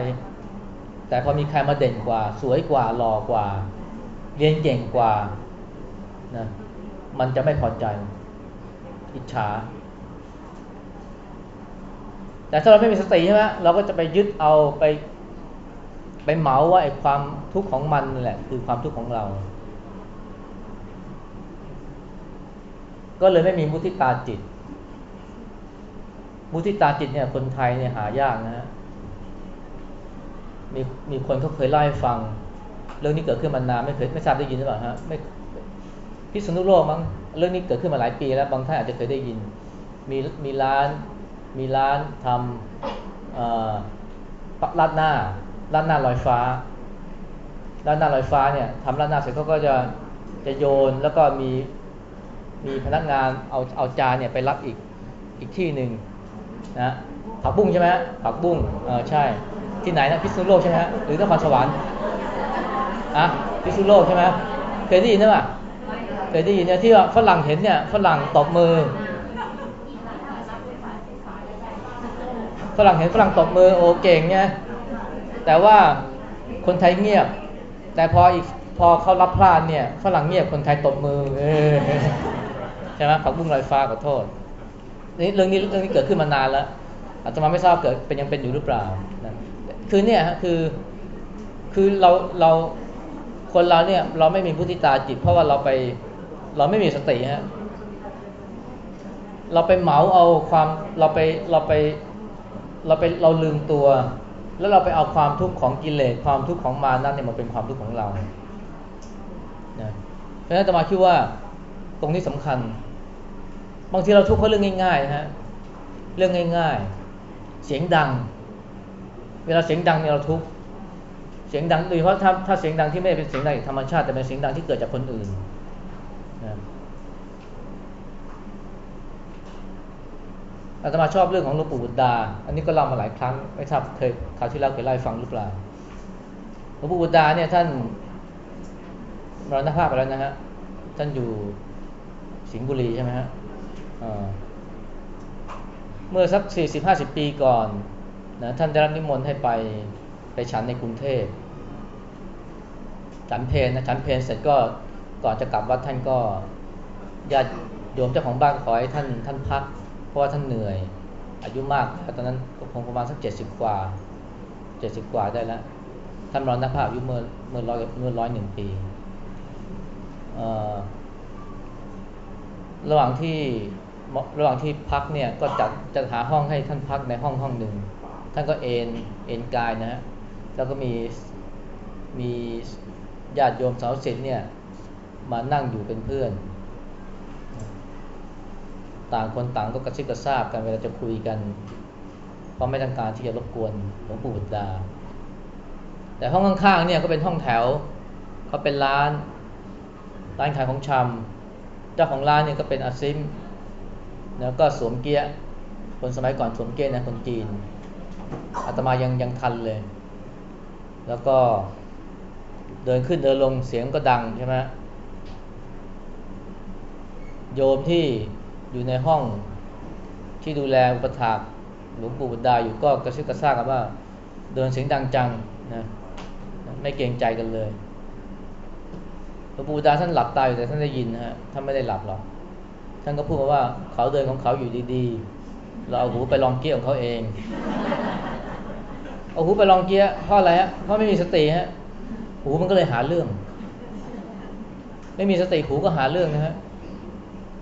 แต่พอมีใครมาเด่นกว่า สวยกว่าหล่อกว่า เรียนเก่งกว่านะมันจะไม่พอใจ อิจฉา แต่ถ้าเราไม่มีสติใช่ไหมเราก็จะไปยึดเอาไป ไปเหมาว่าไอ้ความทุกข์ของมันนั่นแหละ คือความทุกข์ของเรา ก็เลยไม่มีมุทิตาจิต มุทิตาจิตเนี่ยคนไทยเนี่ยหายากนะฮะมีมีคนเขาเคยเล่าให้ฟัง เรื่องนี้เกิดขึ้นมานานไม่เคยไม่ทราบได้ยินหรือเปล่าฮะไม่พิษณุโลกมั้งเรื่องนี้เกิดขึ้นมาหลายปีแล้วบางท่านอาจจะเคยได้ยิน มีมีร้านมีร้านทลาดหน้าลาดหน้าลอยฟ้าลาดหน้าลอยฟ้าเนี่ยทำลาดหน้าเสร็จเขาก็จะจะโยนแล้วก็มีมีพนักงานเอาเอาจานเนี่ยไปรับอีกอีกที่หนึ่ง นะผักบุ้งใช่ไหมผักบุ้งเออใช่ ที่ไหนนะพิษณุโลกใช่ไหมหรือนครสวรรค์อะพิษณุโลกใช่ไหมเคยได้ยินไหมเคยได้ยินเนี่ยที่ว่าฝรั่งเห็นเนี่ยฝรั่งตบมือฝรั่งเห็นฝรั่งตบมือโอเก่งไงแต่ว่าคนไทยเงียบ แต่พออีกพอเขารับพลาดเนี่ยฝรั่งเงียบคนไทยตบมือออใช่ไหมผักบุ้งลอยฟ้าขอโทษ นี่เรื่องนี้เรื่องนี้เกิดขึ้นมานานแล้วอาตมาไม่ทราบเกิดเป็นยังเป็นอยู่หรือเปล่านะคือเนี่ยคือคือเราเราคนเราเนี่ยเราไม่มีพุทธิตาจิต เพราะว่าเราไปเราไม่มีสติฮะเราไปเหมาเอาความเราไปเราไปเราไปเราลืมตัว แล้วเราไปเอาความทุกข์ของกิเลสความทุกข์ของมานั้นเนี่ยมาเป็นความทุกข์ของเรานะเพราะฉะนั้นตมาคิดว่าตรงนี้สำคัญ บางทีเราทุกข์เพราะเรื่องง่ายๆนะฮะเรื่องง่ายๆ เสียงดัง เวลาเสียงดังเนี่ยเราทุกข์เสียงดังโดยเฉพาะถ้าถ้าเสียงดังที่ไม่เป็นเสียงดังธรรมชาติแต่เป็นเสียงดังที่เกิดจากคนอื่นนะอาตมาชอบเรื่องของหลวงปู่บุตรดา อันนี้ก็เล่ามาหลายครั้งไม่ทราบเคยคราวที่แล้วเคยเล่าให้ฟังหรือเปล่าหลวงปู่บุตรดาเนี่ยท่านมรณภาพไปแล้วนะฮะท่านอยู่สิงห์บุรีใช่ไหมฮะ เมื่อสักสี่สิบห้าสิบปีก่อนนะท่านได้รับนิมนต์ให้ไปไปฉันในกรุงเทพฉันเพลนะฉันเพลเสร็จก็ก่อนจะกลับวัดท่านก็ญาติโยมเจ้าของบ้านขอให้ท่านท่านพัก เพราะว่าท่านเหนื่อย อายุมากตอนนั้นคงประมาณสักเจ็ดสิบกว่าเจ็ดสิบกว่าได้แล้วท่านมรณภาพอายุเมื่อเมื่อร้อยเมื่อร้อยหนึ่งปีระหว่างที่ ระหว่างที่พักเนี่ยก็จัดจะหาห้องให้ท่านพักในห้องห้องหนึ่ง ท่านก็เอนเอนกายนะฮะแล้วก็มีมีญาติโยมสาวศิษย์เนี่ยมานั่งอยู่เป็นเพื่อน ต่างคนต่างก็กระซิบกระซาบกันเวลาจะคุยกัน เพราะไม่ต้องการที่จะรบกวนหลวงปู่บุตรดา แต่ห้องข้างๆเนี่ยก็เป็นห้องแถวเขาเป็นร้านร้านขายของชำเจ้าของร้านเนี่ยก็เป็นอาซิม แล้วก็สวมเกียร์คนสมัยก่อนสวมเกียร์นะคนจีนอาตมายังยังทันเลย แล้วก็เดินขึ้นเดินลงเสียงก็ดังใช่ไหมโยมที่อยู่ในห้องที่ดูแลอุปถากหลวงปู่บุดาอยู่ก็กระซิบกระซาบกันว่า เดินเสียงดังจังนะไม่เกรงใจกันเลยหลวงปู่ดาท่านหลับตาอยู่แต่ท่านได้ยินนะฮะท่านไม่ได้หลับหรอก ท่านก็พูดว่าเขาเดินของเขาอยู่ดีๆ เราเอาหูไปลองเกี้ยของเขาเอง เอาหูไปลองเกี้ยเพราะอะไรฮะ เพราะไม่มีสติฮะ หูมันก็เลยหาเรื่อง ไม่มีสติหูก็หาเรื่องนะฮะ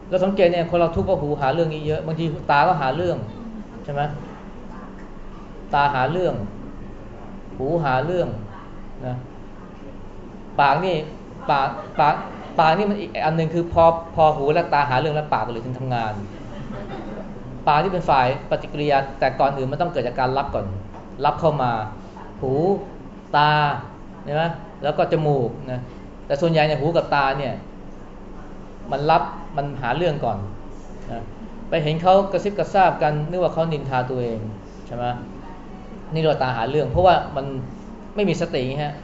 เราสังเกตเนี่ยคนเราทุกข์ก็หูหาเรื่องนี้เยอะ บางทีตาก็หาเรื่องใช่ไหมตาหาเรื่อง หูหาเรื่องนะ ปากนี่ปากปาก ปากนี่มันอีกอันหนึ่งคือพอพอหูและตาหาเรื่องแล้วปากก็เลยถึงทำงาน ปากที่เป็นฝ่ายปฏิกิริยาแต่ก่อนอื่นมันต้องเกิดจากการรับก่อน รับเข้ามา หูตาใช่ไหมแล้วก็จมูกนะแต่ส่วนใหญ่เนี่ยหูกับตาเนี่ย มันรับมันหาเรื่องก่อนนะไปเห็นเขากระซิบกระซาบกันนึกว่าเขานินทาตัวเองใช่ไหมนี่เราตาหาเรื่อง เพราะว่ามันไม่มีสติฮะ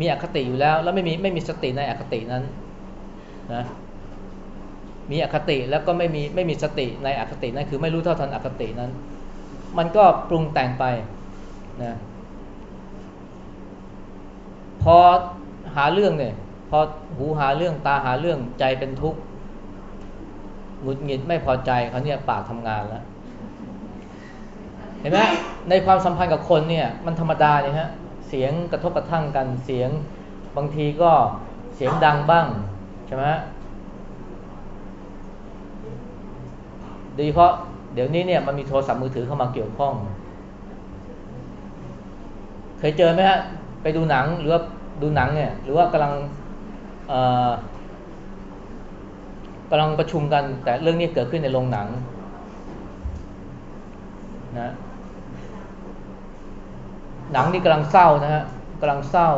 มีอคติอยู่แล้ว แล้วไม่มีไม่มีสติในอคตินั้น นะมีอคติแล้วก็ไม่มีไม่มีสติในอคตินั้นคือไม่รู้เท่าทันอคตินั้น มันก็ปรุงแต่งไปนะพอหาเรื่องเนี่ยพอหูหาเรื่องตาหาเรื่องใจเป็นทุกข์หงุดหงิดไม่พอใจเขาเนี่ยปากทำงานแล้ว เห็นไหมในความสัมพันธ์กับคนเนี่ยมันธรรมดาเนี่ยฮะเสียงกระทบกระทั่งกันเสียงบางทีก็เสียงดังบ้าง ช่ไหมโดยเฉพาะเดี๋ยวนี้เนี่ยมันมีโทรศัพท์มือถือเข้ามาเกี่ยวข้อง เคยเจอไหมฮะไปดูหนังหรือว่าดูหนังเนี่ย หรือว่ากำลังกำลังประชุมกัน แต่เรื่องนี้เกิดขึ้นในโรงหนังนะหนังนี่กำลังเศร้านะฮะกำลังเศร้า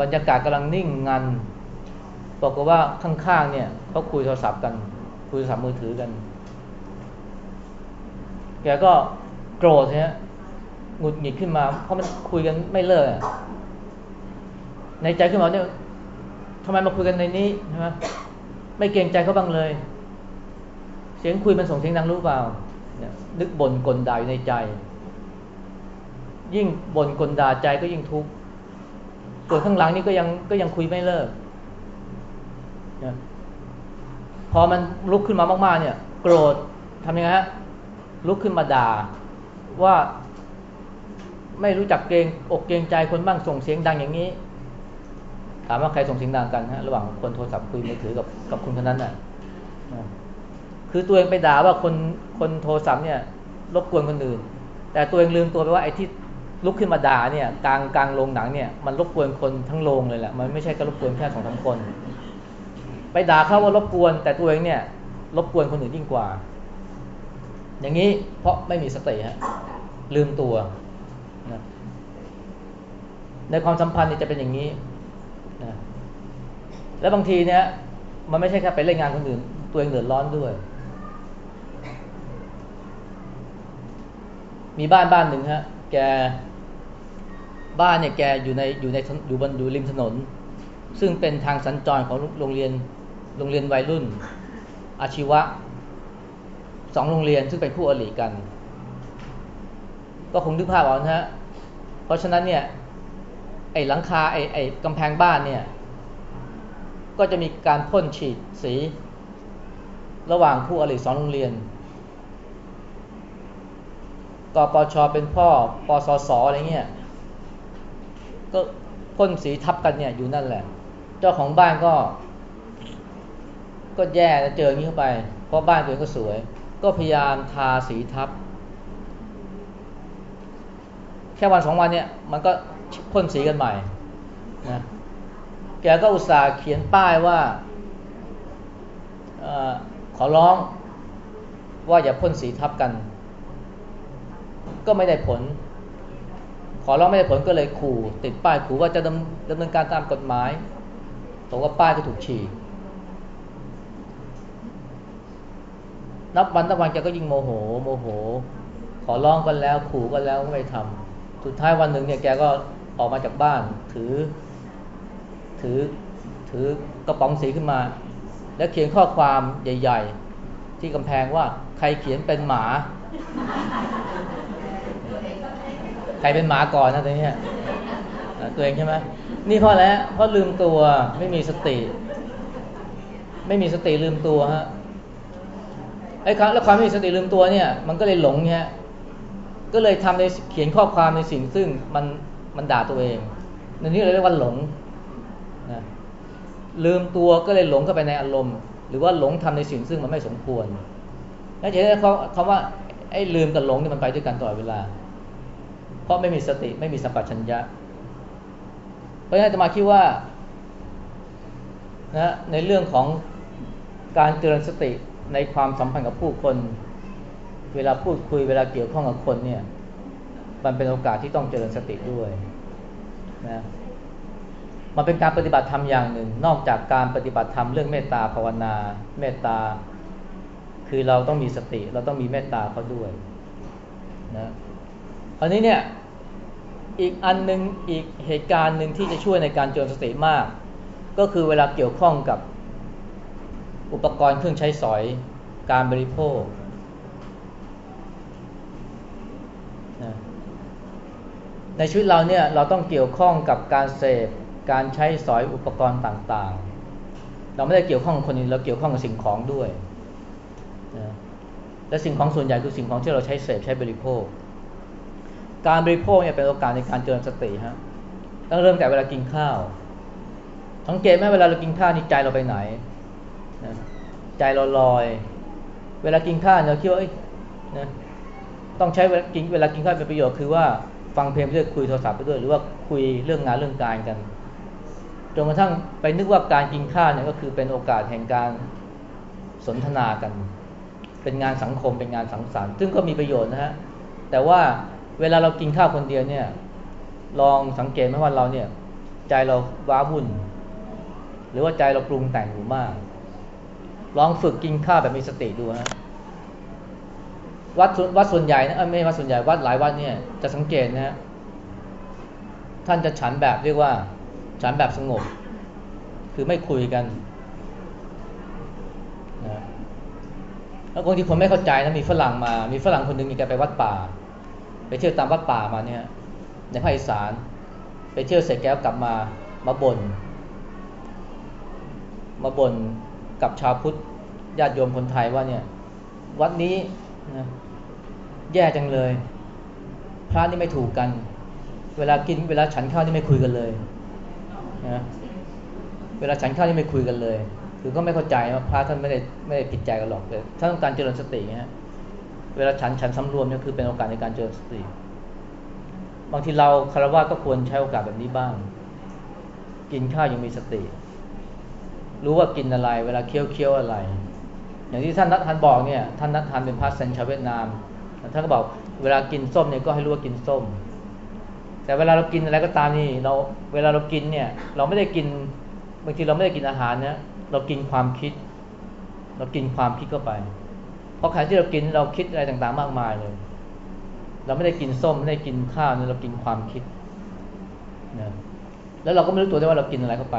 บรรยากาศกำลังนิ่งงัน บอกว่าข้างๆเนี่ยเขาคุยโทรศัพท์กันคุยโทรศัพท์มือถือกัน แกก็โกรธฮะหงุดหงิดขึ้นมา เพราะมันคุยกันไม่เลิกในใจขึ้นมาเนี่ยทำไมมาคุยกันในนี้ใช่ไหมไม่เกรงใจเขาบ้างเลย เสียงคุยมันส่งเสียงดังรู้เปล่าเนี่ยนึกบ่นกลด่าอยู่ในใจ ยิ่งบ่นกลด่าใจก็ยิ่งทุกข์ส่วนข้างหลังนี่ก็ยังก็ยังคุยไม่เลิก นะพอมันลุกขึ้นมามาก ๆ เนี่ย โกรธทำยังไงฮะลุกขึ้นมาด่า ว่าไม่รู้จักเกรงอกเกรงใจคนบ้างส่งเสียงดังอย่างนี้ ถามว่าใครส่งเสียงดังกันฮะระหว่างคนโทรศัพท์คุยมือถือกับกับคนคนนั้นน่ะคือตัวเองไปด่าว่าคนคนโทรศัพท์เนี่ยรบกวนคนอื่น แต่ตัวเองลืมตัวไปว่าไอ้ที่ลุกขึ้นมาด่าเนี่ยกลางกลางโรงหนังเนี่ยมันรบกวนคนทั้งโรงเลยแหละมันไม่ใช่แค่รบกวนแค่สองสามคน ไปด่าเขาว่ารบกวน แต่ตัวเองเนี่ยรบกวนคนอื่นยิ่งกว่า อย่างนี้เพราะไม่มีสติฮะลืมตัวนะในความสัมพันธ์เนี่ยจะเป็นอย่างนี้นะแล้วบางทีเนี่ยมันไม่ใช่แค่ไปเล่นงานคนอื่น ตัวเองเดือดร้อนด้วย มีบ้านบ้านหนึ่งฮะ แกบ้านเนี่ยแกอยู่ในอยู่ในอยู่บนอยู่ริมถนน ซึ่งเป็นทางสัญจรของโรงเรียน โรงเรียนวัยรุ่น อาชีวะสองโรงเรียนซึ่งเป็นคู่อริกัน ก็คงนึกภาพออกนะฮะเพราะฉะนั้นเนี่ยไอ้หลังคาไอ้ไอ้กำแพงบ้านเนี่ยก็จะมีการพ่นฉีดสี ระหว่างคู่อริสองโรงเรียนกปชเป็นพ่อปสสอะไรเงี้ยก็พ่นสีทับกันเนี่ยอยู่นั่นแหละ เจ้าของบ้านก็ ก็แย่แล้วเจออย่างนี้เข้าไป เพราะบ้านตัวเองก็สวย ก็พยายามทาสีทับ แค่วันสองวันเนี่ยมันก็พ่นสีกันใหม่นะแกก็อุตส่าห์เขียนป้ายว่าอขอร้องว่าอย่าพ่นสีทับกัน ก็ไม่ได้ผล ขอร้องไม่ได้ผลก็เลยขู่ ติดป้ายขู่ว่าจะดำดำเนินการตามกฎหมายบอกว่าป้ายก็ถูกฉีก นับวันนับวันแกก็ยิ่งโมโห โมโห ขอร้องกันแล้ว ขู่กันแล้วไม่ทำสุดท้ายวันหนึ่งเนี่ยแกก็ออกมาจากบ้าน ถือ ถือ ถือกระป๋องสีขึ้นมา แล้วเขียนข้อความใหญ่ ๆ ที่กำแพงว่าใครเขียนเป็นหมา ใครเป็นหมาก่อนนะตัวนี้ตัวเองใช่ไหมนี่เพราะอะไรเพราะลืมตัวไม่มีสติ ไม่มีสติลืมตัวฮะ ไอ้ครั้แล้วความไม่มีสติลืมตัวเนี่ย มันก็เลยหลงเนี่ยก็เลยทำในเขียนข้อความในสิ่งซึ่งมันมันด่าตัวเองในนี้เราเรียกว่าหลงนะลืมตัวก็เลยหลงเข้าไปในอารมณ์ หรือว่าหลงทำในสิ่งซึ่งมันไม่สมควรนั่นจะได้คำว่าไอ้ลืมกับหลงนี่มันไปด้วยกันตลอดเวลา เพราะไม่มีสติไม่มีสัมปชัญญะ เพราะฉะนั้นจะมาคิดว่านะในเรื่องของการเจริญสติ ในความสัมพันธ์กับผู้คน เวลาพูดคุยเวลาเกี่ยวข้องกับคนเนี่ยมันเป็นโอกาสที่ต้องเจริญสติด้วยนะมันเป็นการปฏิบัติธรรมอย่างหนึ่ง นอกจากการปฏิบัติธรรมเรื่องเมตตาภาวนา เมตตา คือเราต้องมีสติ เราต้องมีเมตตาเขาด้วยนะอันนี้เนี่ยอีกอันหนึ่งอีกเหตุการณ์หนึ่งที่จะช่วยในการเจริญสติมาก ก็คือเวลาเกี่ยวข้องกับ อุปกรณ์เครื่องใช้สอยการบริโภคในชีวิตเราเนี่ยเราต้องเกี่ยวข้องกับการเสพการใช้สอยอุปกรณ์ต่างๆ เราไม่ได้เกี่ยวข้องกับคนอื่นเราเกี่ยวข้องกับสิ่งของด้วยและสิ่งของส่วนใหญ่คือสิ่งของที่เราใช้เสพใช้บริโภค การบริโภคเนี่ยเป็นโอกาสในการเจริญสติฮะต้องเริ่มแต่เวลากินข้าวสังเกตไหมเวลาเรากินข้าวนี่ใจเราไปไหน นะใจเราลอย เวลากินข้าวเราคิดว่านะต้องใช้เวลากินเวลากินข้าวเป็นประโยชน์คือว่าฟังเพลงไปด้วยคุยโทรศัพท์ไปด้วย หรือว่าคุยเรื่องงานเรื่องการกันจนกระทั่งไปนึกว่าการกินข้าวเนี่ยก็คือเป็นโอกาสแห่งการสนทนากัน เป็นงานสังคมเป็นงานสังสรรค์ซึ่งก็มีประโยชน์นะฮะแต่ว่าเวลาเรากินข้าวคนเดียวเนี่ย ลองสังเกตไหมว่าเราเนี่ย ใจเราว้าวุ่น หรือว่าใจเราปรุงแต่งอยู่มาก ลองฝึกกินข้าวแบบมีสติดูฮะวัดวัดส่วนใหญ่นะไม่วัดส่วนใหญ่วัดหลายวัดเนี่ยจะสังเกตนะฮะท่านจะฉันแบบเรียกว่า ฉันแบบสงบ คือไม่คุยกันนะแล้วบางทีคนไม่เข้าใจนะมีฝรั่งมา มีฝรั่งคนหนึ่งมีแกไปวัดป่า ไปเที่ยวตามวัดป่ามาเนี่ยในภาคอีสาน ไปเที่ยวเสร็จแก้วกลับมามาบน่นมาบ่น กับชาวพุทธญาติโยมคนไทยว่าเนี่ย วัดนี้นะแย่จังเลย พระนี่ไม่ถูกกัน เวลากินเวลาฉันข้าวนี่ไม่คุยกันเลยนะเวลาฉันข้าวนี่ไม่คุยกันเลย คือก็ไม่เข้าใจว่าพระท่านไม่ได้ไม่ได้ผิดใจกันหรอกแต่ถ้าต้องการเจริญสติฮะเวลาฉันฉันสำรวมเนี่ยคือเป็นโอกาสในการเจริญสติ บางทีเราคารวะก็ควรใช้โอกาสแบบนี้บ้าง กินข้าวยังมีสติ รู้ว่ากินอะไร เวลาเคี้ยวเคี้ยวอะไร อย่างที่ท่านนัททันบอกเนี่ยท่านนัททันเป็นพระเซนชาวเวียดนามท่านก็บอกเวลากินส้มเนี่ยก็ให้รู้ว่ากินส้ม แต่เวลาเรากินอะไรก็ตามนี่เราเวลาเรากินเนี่ย เราไม่ได้กินบางทีเราไม่ได้กินอาหารเนี่ยเรากินความคิด เรากินความคิดเข้าไป เพราะขณะที่เรากินเราคิดอะไรต่างๆ มากมายเลย เราไม่ได้กินส้มไม่ได้กินข้าวเนี่ยเรากินความคิดนะแล้วเราก็ไม่รู้ตัวได้ว่าเรากินอะไรเข้าไป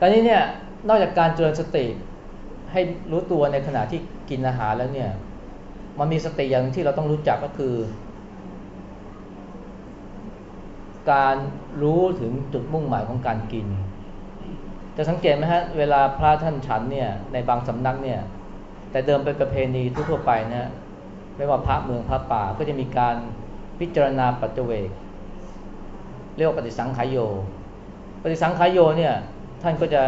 การนี้เนี่ยนอกจากการเจริญสติให้รู้ตัวในขณะที่กินอาหารแล้วเนี่ยมันมีสติอย่างที่เราต้องรู้จักก็คือ การรู้ถึงจุดมุ่งหมายของการกิน จะสังเกตไหมฮะเวลาพระท่านฉันเนี่ยในบางสำนักเนี่ยแต่เดิมเป็นประเพณีทั่วไปนะไม่ว่าพระเมืองพระป่าก็จะมีการพิจารณาปัจเจเวกเรียกว่าปฏิสังขายโย ปฏิสังขายโยเนี่ย ท่านก็จะ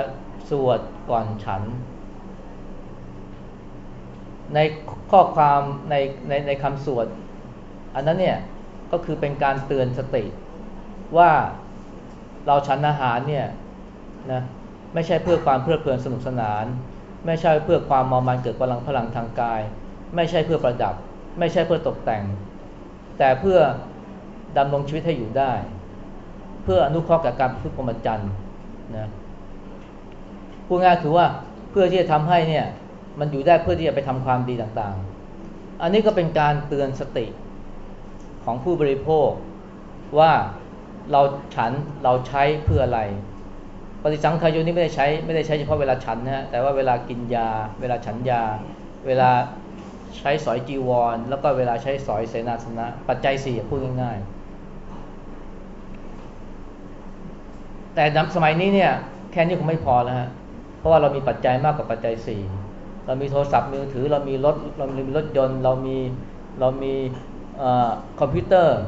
สวดก่อนฉัน ในข้อความในในในคำสวด อันนั้นเนี่ยก็คือเป็นการเตือนสติว่าเราฉันอาหารเนี่ยนะไม่ใช่เพื่อความเพลิดเพลินสนุกสนาน ไม่ใช่เพื่อความมอมันเกิดพลังพลังทางกาย ไม่ใช่เพื่อประดับ ไม่ใช่เพื่อตกแต่ง แต่เพื่อดำรงชีวิตให้อยู่ได้ เพื่ออนุเคราะห์กับการพึ่งพรหมจรรย์นะ พูดง่ายคือว่าเพื่อที่จะทำให้เนี่ยมันอยู่ได้เพื่อที่จะไปทำความดีต่างๆ อันนี้ก็เป็นการเตือนสติของผู้บริโภคว่าเราฉันเราใช้เพื่ออะไร ปฏิสังขารโยนี้ไม่ได้ใช้ไม่ได้ใช้เฉพาะเวลาฉันนะฮะแต่ว่าเวลากินยา เวลาฉันยา เวลาใช้สอยจีวร แล้วก็เวลาใช้สอยเสนาสนะ ปัจจัยสี่พูดง่ายๆแต่สมัยนี้เนี่ยแค่นี้คงไม่พอแล้วฮะ เพราะว่าเรามีปัจจัยมากกว่าปัจจัยสี่เรามีโทรศัพท์มือถือเรามีรถเรามีรถยนต์เรามีเรามีคอมพิวเตอร์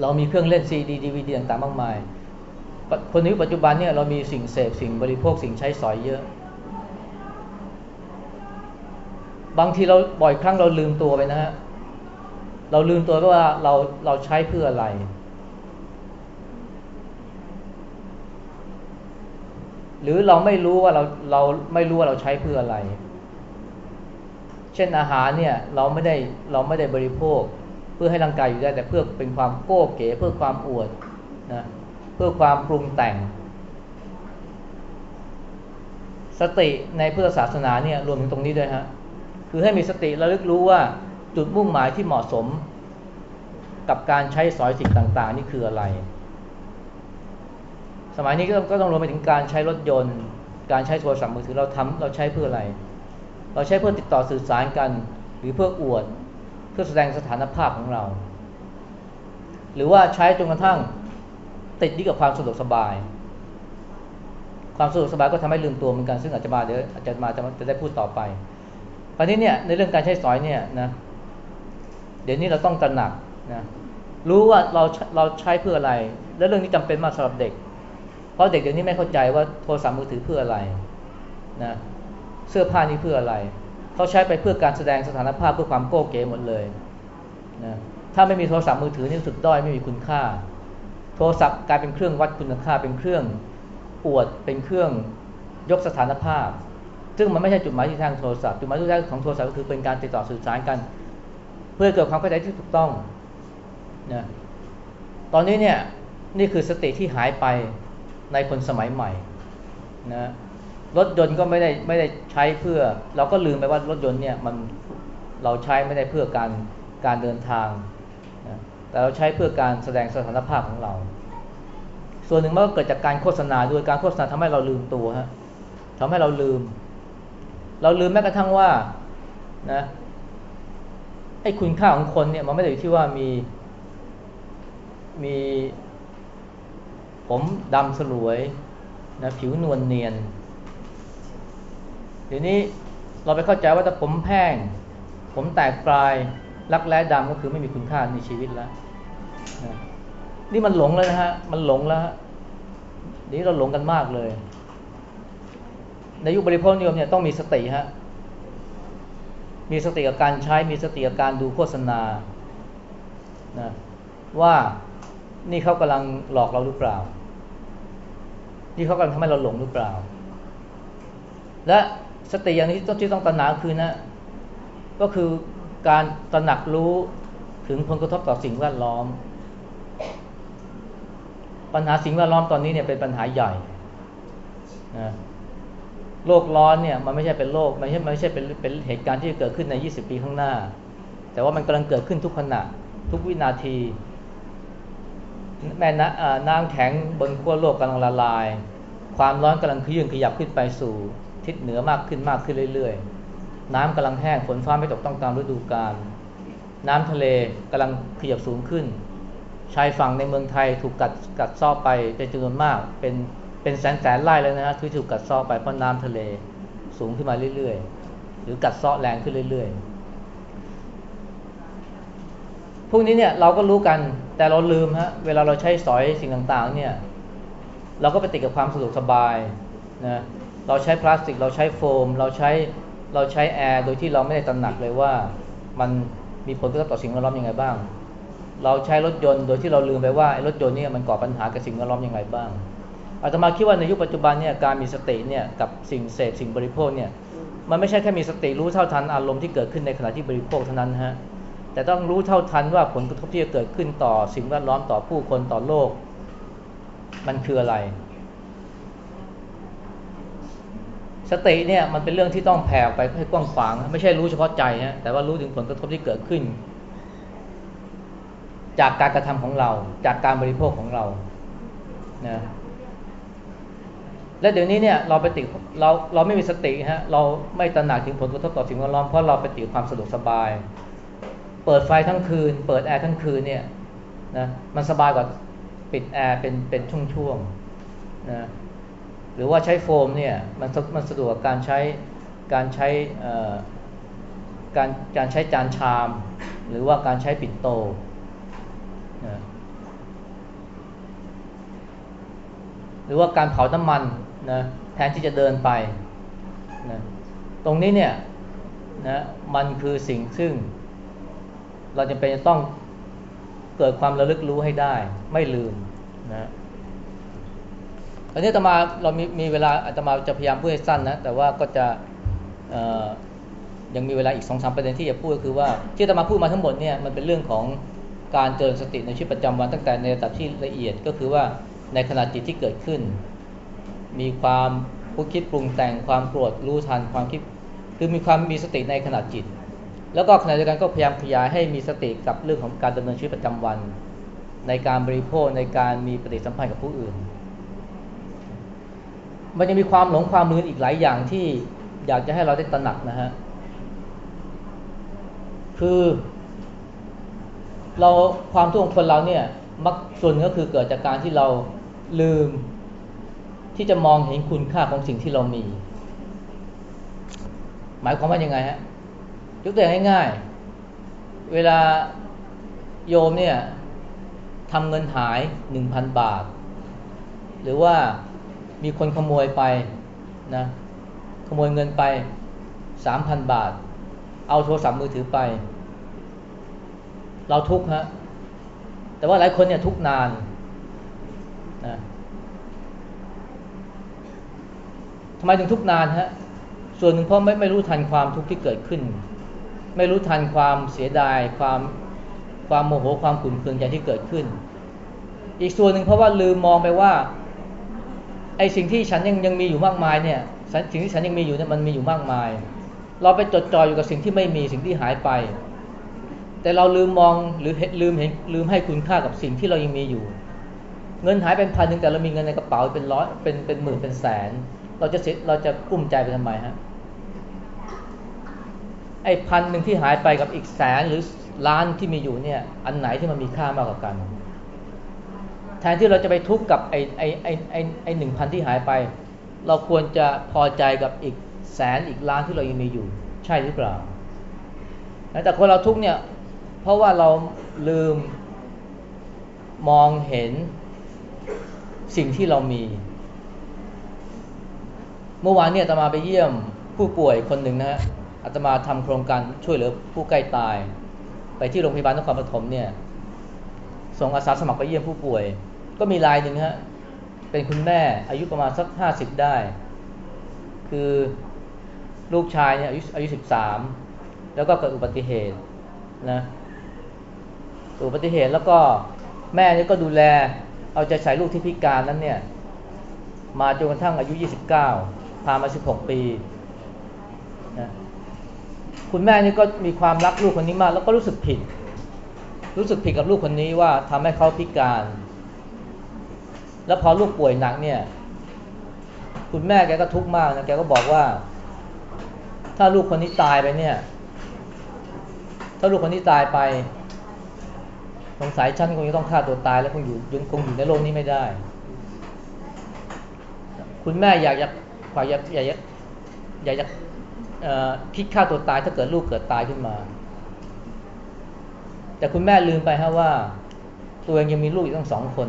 เรามีเครื่องเล่นซีดีดีวีดีต่างๆมากมายคนนี้ปัจจุบันเนี่ยเรามีสิ่งเสพสิ่งบริโภคสิ่งใช้สอยเยอะ บางทีเราบ่อยครั้งเราลืมตัวไปนะฮะเราลืมตัวว่าเราเราใช้เพื่ออะไร หรือเราไม่รู้ว่าเราเราไม่รู้ว่าเราใช้เพื่ออะไร เช่นอาหารเนี่ยเราไม่ได้เราไม่ได้บริโภค เพื่อให้ร่างกายอยู่ได้ แต่เพื่อเป็นความโก้เก๋เพื่อความอวดนะเพื่อความปรุงแต่ง สติในพุทธศาสนาเนี่ยรวมถึงตรงนี้ด้วยฮะคือให้มีสติระลึกรู้ว่าจุดมุ่งหมายที่เหมาะสม กับการใช้สอยสิ่งต่าง ๆ นี่คืออะไร สมัยนี้ก็ก็ต้องรวมไปถึงการใช้รถยนต์ การใช้โทรศัพท์มือถือเราทำเราใช้เพื่ออะไร เราใช้เพื่อติดต่อสื่อสารกัน หรือเพื่ออวด เพื่อแสดงสถานภาพของเรา หรือว่าใช้จนกระทั่งติดยึดกับความสะดวกสบาย ความสะดวกสบายก็ทำให้ลืมตัวเหมือนกันซึ่งอาจจะมาเดี๋ยวอาจจะมาจะจะได้พูดต่อไปคราวนี้เนี่ยในเรื่องการใช้สอยเนี่ยนะเดี๋ยวนี้เราต้องตระหนักนะรู้ว่าเราเราใช้เพื่ออะไร และเรื่องนี้จำเป็นมากสำหรับเด็ก เพราะเด็กเดี๋ยวนี้ไม่เข้าใจว่าโทรศัพท์มือถือเพื่ออะไรนะเสื้อผ้านี้เพื่ออะไร เขาใช้ไปเพื่อการแสดงสถานภาพเพื่อความโก้เก๋หมดเลยนะถ้าไม่มีโทรศัพท์มือถือนี่สึกด้อยไม่มีคุณค่า โทรศัพท์กลายเป็นเครื่องวัดคุณค่าเป็นเครื่องอวดเป็นเครื่องยกสถานภาพ ซึ่งมันไม่ใช่จุดหมายที่ทางโทรศัพท์จุดหมายที่แท้ของโทรศัพท์ก็คือเป็นการติดต่อสื่อสารกัน เพื่อพื่อเกิดความเข้าใจที่ถูกต้องนะตอนนี้เนี่ยนี่คือสติที่หายไป ในคนสมัยใหม่นะรถยนต์ก็ไม่ได้ไม่ได้ใช้เพื่อ เราก็ลืมไปว่ารถยนต์เนี่ยมันเราใช้ไม่ได้เพื่อการการเดินทางนะแต่เราใช้เพื่อการแสดงสถานภาพของเรา ส่วนหนึ่งมันก็เกิดจากการโฆษณาด้วยการโฆษณาทำให้เราลืมตัวฮะทำให้เราลืม เราลืมแม้กระทั่งว่านะไอ้คุณค่าของคนเนี่ยมันไม่ได้อยู่ที่ว่ามีมี ผมดำสลวยนะผิวนวลเนียนทีนี้เราไปเข้าใจว่าถ้าผมแห้ง ผมแตกปลายรักแร้ดำก็คือไม่มีคุณค่าในชีวิตแล้วนะนี่มันหลงแล้วนะฮะมันหลงแล้วนี้เราหลงกันมากเลย ในยุคบริโภคนิยมเนี่ยต้องมีสติฮะมีสติกับการใช้มีสติกับการดูโฆษณานะว่า นี่เขากำลังหลอกเราหรือเปล่า นี่เขากำลังทำให้เราหลงหรือเปล่า และสติอย่างนี้ที่ต้องที่ต้องตระหนักคือนะ ก็คือการตระหนักรู้ถึงผลกระทบต่อสิ่งแวดล้อม ปัญหาสิ่งแวดล้อมตอนนี้เนี่ยเป็นปัญหาใหญ่นะโลกร้อนเนี่ยมันไม่ใช่เป็นโลกไม่ใช่ไม่ใช่เป็นเป็นเหตุการณ์ที่จะเกิดขึ้นใน 20 ปีข้างหน้า แต่ว่ามันกำลังเกิดขึ้นทุกขณะทุกวินาที แม่น้ำน้ำแข็งบนขั้วโลกกำลังละลาย ความร้อนกำลังขยื่นขยับขึ้นไปสู่ทิศเหนือมากขึ้นมากขึ้นเรื่อย ๆ น้ำกำลังแห้งฝนฟ้าไม่ตกต้องตามฤดูกาลน้ำทะเลกำลังขยับสูงขึ้น ชายฝั่งในเมืองไทยถูกกัดกัดซ้อไปเป็นจำนวนมาก เป็นเป็นแสนแสนไร่เลยนะฮะที่ถูกกัดซ้อไปเพราะน้ำทะเลสูงขึ้นมาเรื่อยๆ หรือกัดซ้อแรงขึ้นเรื่อยๆ พวกนี้เนี่ยเราก็รู้กันแต่เราลืมฮะเวลาเราใช้สอยสิ่งต่างๆเนี่ยเราก็ไปติดกับความสะดวกสบายนะเราใช้พลาสติก เราใช้โฟม เราใช้เราใช้แอร์โดยที่เราไม่ได้ตระหนักเลยว่ามันมีผลกระทบต่อสิ่งแวดล้อมยังไงบ้าง เราใช้รถยนต์โดยที่เราลืมไปว่ารถยนต์นี่มันก่อปัญหากับสิ่งแวดล้อมยังไงบ้างอาตมาคิดว่าในยุคปัจจุบันเนี่ยการมีสติเนี่ยกับสิ่งเสพสิ่งบริโภคเนี่ยมันไม่ใช่แค่มีสติรู้เท่าทันอารมณ์ที่เกิดขึ้นในขณะที่บริโภคเท่านั้นฮะ แต่ต้องรู้เท่าทันว่าผลกระทบที่จะเกิดขึ้นต่อสิ่งแวดล้อมต่อผู้คนต่อโลก มันคืออะไร สติเนี่ยมันเป็นเรื่องที่ต้องแผ่ไปให้กว้างขวางไม่ใช่รู้เฉพาะใจฮะแต่ว่ารู้ถึงผลกระทบที่เกิดขึ้น จากการกระทำของเรา จากการบริโภคของเรานะและเดี๋ยวนี้เนี่ยเราไปติดเราเราไม่มีสติฮะเราไม่ตระหนักถึงผลกระทบต่อสิ่งแวดล้อมเพราะเราไปติดความสะดวกสบาย เปิดไฟทั้งคืน เปิดแอร์ทั้งคืนเนี่ยนะมันสบายกว่าปิดแอร์เป็นเป็นช่วงๆนะหรือว่าใช้โฟมเนี่ยมันมันสะดวกการใช้การใช้การการใช้จานชาม หรือว่าการใช้ปิ่นโตนะหรือว่าการเผาน้ำมันนะแทนที่จะเดินไปนะตรงนี้เนี่ยนะมันคือสิ่งซึ่ง เราจะเป็นต้องเกิดความระลึกรู้ให้ได้ ไม่ลืมนะอันนี้ตมาเรามีมีเวลาอาตมาจะพยายามพูดให้สั้นนะแต่ว่าก็จะยังมีเวลาอีกสองสามประเด็นที่จะพูดก็คือว่าที่ตมาพูดมาทั้งหมดเนี่ยมันเป็นเรื่องของการเจริญสติในชีวิตประจำวันตั้งแต่ในระดับที่ละเอียดก็คือว่าในขณะจิตที่เกิดขึ้น มีความผู้คิดปรุงแต่งความโกรธรู้ทันความคิดคือมีความมีสติในขณะจิต แล้วก็ขณะเดียวกันก็พยายามขยายให้มีสติกับเรื่องของการดำเนินชีวิตประจำวัน ในการบริโภคในการมีปฏิสัมพันธ์กับผู้อื่น มันยังมีความหลงความลืมอีกหลายอย่างที่อยากจะให้เราได้ตระหนักนะฮะคือเราความทุกข์ของคนเราเนี่ยมักส่วนก็คือเกิดจากการที่เราลืม ที่จะมองเห็นคุณค่าของสิ่งที่เรามี หมายความว่ายังไงฮะ ยกตัวอย่างง่ายๆ เวลาโยมเนี่ยทำเงินหายหนึ่งพันบาท หรือว่ามีคนขโมยไปนะขโมยเงินไปสามพันบาท เอาโทรศัพท์มือถือไป เราทุกข์ฮะแต่ว่าหลายคนเนี่ยทุกนานนะทำไมถึงทุกนานฮะส่วนหนึ่งเพราะไม่ไม่รู้ทันความทุกข์ที่เกิดขึ้น ไม่รู้ทันความเสียดาย ความความโมโหความขุ่นเคืองใจที่เกิดขึ้น อีกส่วนหนึ่งเพราะว่าลืมมองไปว่าไอสิ่งที่ฉันยังยังมีอยู่มากมายเนี่ยสิ่งที่ฉันยังมีอยู่เนี่ยมันมีอยู่มากมาย เราไปจดจ่ออยู่กับสิ่งที่ไม่มีสิ่งที่หายไป แต่เราลืมมองหรือลืมเห็นลืมให้คุณค่ากับสิ่งที่เรายังมีอยู่ เงินหายเป็นพันหนึ่งแต่เรามีเงินในกระเป๋าเป็นร้อยเป็นเป็นหมื่นเป็นแสน เราจะเราจะกุ้มใจไปทำไมฮะ ไอ้พันหนึ่งที่หายไปกับอีกแสนหรือล้านที่มีอยู่เนี่ย อันไหนที่มันมีค่ามากกว่ากัน แทนที่เราจะไปทุกข์กับไอ้ไอ้ไอ้ไอ้ไอ้หนึ่งพันที่หายไป เราควรจะพอใจกับอีกแสนอีกล้านที่เรายังมีอยู่ ใช่หรือเปล่า แต่คนเราทุกเนี่ย เพราะว่าเราลืมมองเห็นสิ่งที่เรามี เมื่อวานเนี่ยอาตมาไปเยี่ยมผู้ป่วยคนหนึ่งนะฮะ อาตมาทำโครงการช่วยเหลือผู้ใกล้ตาย ไปที่โรงพยาบาลนครปฐมเนี่ยส่งอาสาสมัครไปเยี่ยมผู้ป่วย ก็มีรายหนึ่งฮะเป็นคุณแม่อายุประมาณสักห้าสิบได้ คือลูกชายเนี่ยอายุอายุสิบสามแล้วก็เกิดอุบัติเหตุนะอุบัติเหตุแล้วก็แม่นี่ก็ดูแล เอาใจใส่ลูกที่พิการนั้นเนี่ย มาจนกระทั่งอายุ 29 พามา 16 ปี คุณแม่นี่ก็มีความรักลูกคนนี้มาก แล้วก็รู้สึกผิด รู้สึกผิดกับลูกคนนี้ว่าทำให้เขาพิการ แล้วพอลูกป่วยหนักเนี่ย คุณแม่แกก็ทุกข์มากนะแกก็บอกว่า ถ้าลูกคนนี้ตายไปเนี่ย ถ้าลูกคนนี้ตายไปสงสัยฉันคงจะต้องฆ่าตัวตาย แล้วคงอยู่ยังคงอยู่ในโลกนี้ไม่ได้ คุณแม่อยากอยากอยากอยากอยากอยากอยาก คิดฆ่าตัวตายถ้าเกิดลูกเกิดตายขึ้นมา แต่คุณแม่ลืมไปฮะว่า ตัวเองยังมีลูกอีกตั้งสองคน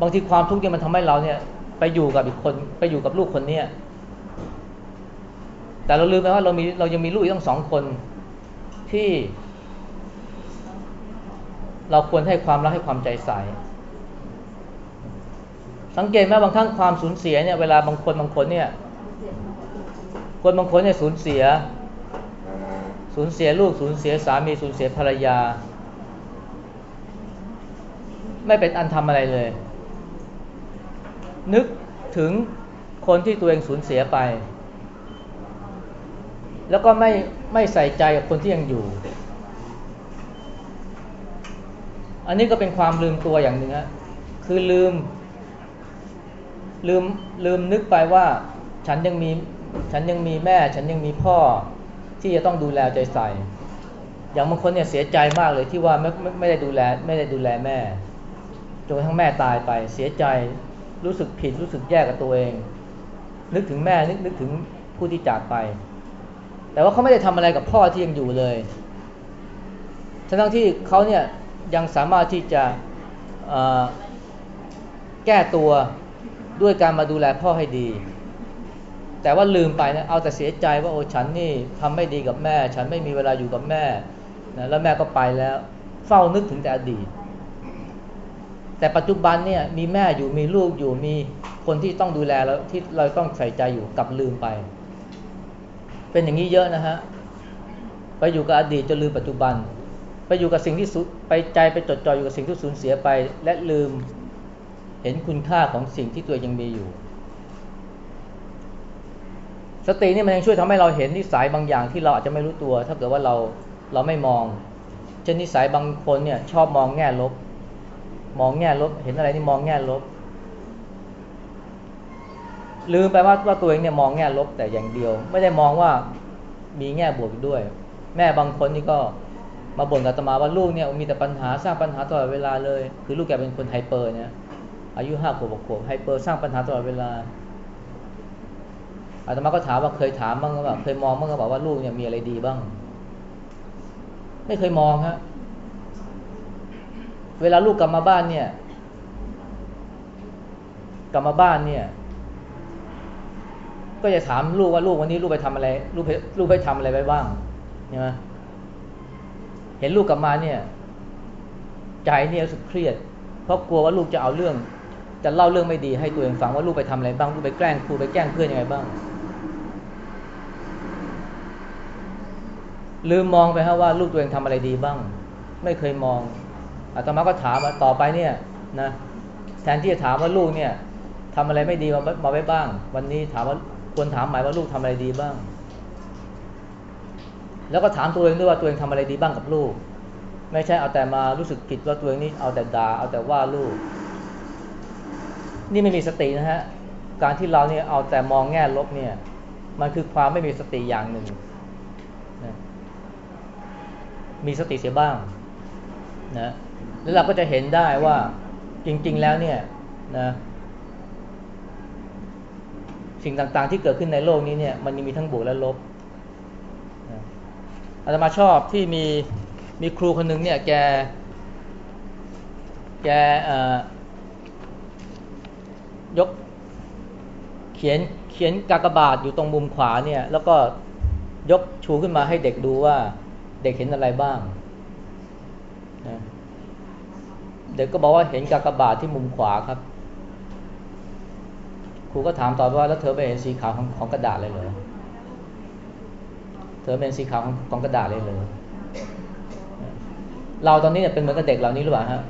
บางทีความทุกข์เนี่ยมันทำให้เราเนี่ย ไปอยู่กับอีกคนไปอยู่กับลูกคนเนี้ยแต่เราลืมไปว่าเรามีเรายังมีลูกอีกตั้งสองคนที่ เราควรให้ความรักให้ความใจใส่ สังเกตไหมบางครั้งความสูญเสียเนี่ยเวลาบางคนบางคนเนี่ยคนบางคนเนี่ยสูญเสีย สูญเสียลูกสูญเสียสามีสูญเสียภรรยา ไม่เป็นอันทำอะไรเลย นึกถึงคนที่ตัวเองสูญเสียไป แล้วก็ไม่ไม่ใส่ใจกับคนที่ยังอยู่ อันนี้ก็เป็นความลืมตัวอย่างหนึ่งฮะคือลืม ลืมลืมนึกไปว่า ฉันยังมีฉันยังมีแม่ ฉันยังมีพ่อที่จะต้องดูแลใจใส่ อย่างบางคนเนี่ยเสียใจมากเลยที่ว่าไม่ไม่ไม่ได้ดูแลไม่ได้ดูแลแม่จนทั้งแม่ตายไปเสียใจรู้สึกผิดรู้สึกแย่กับตัวเอง นึกถึงแม่นึกนึกถึงผู้ที่จากไป แต่ว่าเขาไม่ได้ทำอะไรกับพ่อที่ยังอยู่เลยทั้งที่เขาเนี่ยยังสามารถที่จะแก้ตัว ด้วยการมาดูแลพ่อให้ดี แต่ว่าลืมไปนะเอาแต่เสียใจว่าโอ้ฉันนี่ทำไม่ดีกับแม่ ฉันไม่มีเวลาอยู่กับแม่นะแล้วแม่ก็ไปแล้ว เฝ้านึกถึงแต่อดีต แต่ปัจจุบันเนี่ยมีแม่อยู่มีลูกอยู่มีคนที่ต้องดูแลแล้วที่เราต้องใส่ใจอยู่กับลืมไป เป็นอย่างนี้เยอะนะฮะไปอยู่กับอดีตจนลืมปัจจุบัน ไปอยู่กับสิ่งที่สุไปใจไปจดจ่ออยู่กับสิ่งที่สูญเสียไป และลืม เห็นคุณค่าของสิ่งที่ตัวยังมีอยู่ สตินี่มันยังช่วยทำให้เราเห็นนิสัยบางอย่างที่เราอาจจะไม่รู้ตัว ถ้าเกิดว่าเราเราไม่มอง เช่นนิสัยบางคนเนี่ยชอบมองแง่ลบ มองแง่ลบ เห็นอะไรนี่มองแง่ลบ ลืมไปว่าว่าตัวเองเนี่ยมองแง่ลบแต่อย่างเดียว ไม่ได้มองว่ามีแง่บวกด้วย แม่บางคนนี่ก็มาบ่นกับตมาว่าลูกเนี่ยมีแต่ปัญหาสร้างปัญหาตลอดเวลาเลย คือลูกแกเป็นคนไฮเปอร์เนี่ย อายุห้าขวบขวบไฮเปอร์สร้างปัญหาตลอดเวลาอาตมาก็ถามว่าเคยถามบ้างหรือเปล่าเคยมองบ้างหรือเปล่าว่าลูกเนี่ยมีอะไรดีบ้าง ไม่เคยมองฮะเวลาลูกกลับมาบ้านเนี่ย กลับมาบ้านเนี่ย ก็จะถามลูกว่าลูกวันนี้ลูกไปทำอะไร ลูกไปลูกไปทำอะไรไปบ้างใช่ไหมเห็นลูกกลับมาเนี่ย ใจเนี่ยรู้สึกเครียด เพราะกลัวว่าลูกจะเอาเรื่อง จะเล่าเรื่องไม่ดีให้ตัวเองฟังว่าลูกไปทำอะไรบ้างลูกไปแกล้งครูไปแกล้งเพื่อนยังไงบ้าง ลืมมองไปฮะว่าลูกตัวเองทำอะไรดีบ้าง ไม่เคยมองอาตมาก็ถามว่าต่อไปเนี่ยนะแทนที่จะถามว่าลูกเนี่ยทำอะไรไม่ดีมามาไว้บ้าง วันนี้ถามว่าควรถามหมายว่าลูกทำอะไรดีบ้าง แล้วก็ถามตัวเองด้วยว่าตัวเองทำอะไรดีบ้างกับลูก ไม่ใช่เอาแต่มารู้สึกผิดว่าตัวเองนี่เอาแต่ด่าเอาแต่ว่าลูก นี่ไม่มีสตินะฮะ การที่เราเนี่ยเอาแต่มองแง่ลบเนี่ย มันคือความไม่มีสติอย่างหนึ่งนะมีสติเสียบ้างนะแล้วเราก็จะเห็นได้ว่าจริง ๆ แล้วเนี่ยนะสิ่งต่างๆที่เกิดขึ้นในโลกนี้เนี่ยมันยังมีทั้งบวกและลบอาตมาชอบที่มีมีครูคนหนึ่งเนี่ยแกแกเอ่อ ยกเขียนเขียนกากบาทอยู่ตรงมุมขวาเนี่ย แล้วก็ยกชูขึ้นมาให้เด็กดูว่า เด็กเห็นอะไรบ้างนะเด็กก็บอกว่าเห็นกากบาทที่มุมขวาครับ ครูก็ถามต่อว่าแล้วเธอไม่เห็นสีขาวของของกระดาษเลยเหรอเธอเห็นสีขาวของของกระดาษเลยเหรอเราตอนนี้เนี่ยเป็นเหมือนกับเด็กเหล่านี้หรือเปล่าฮะ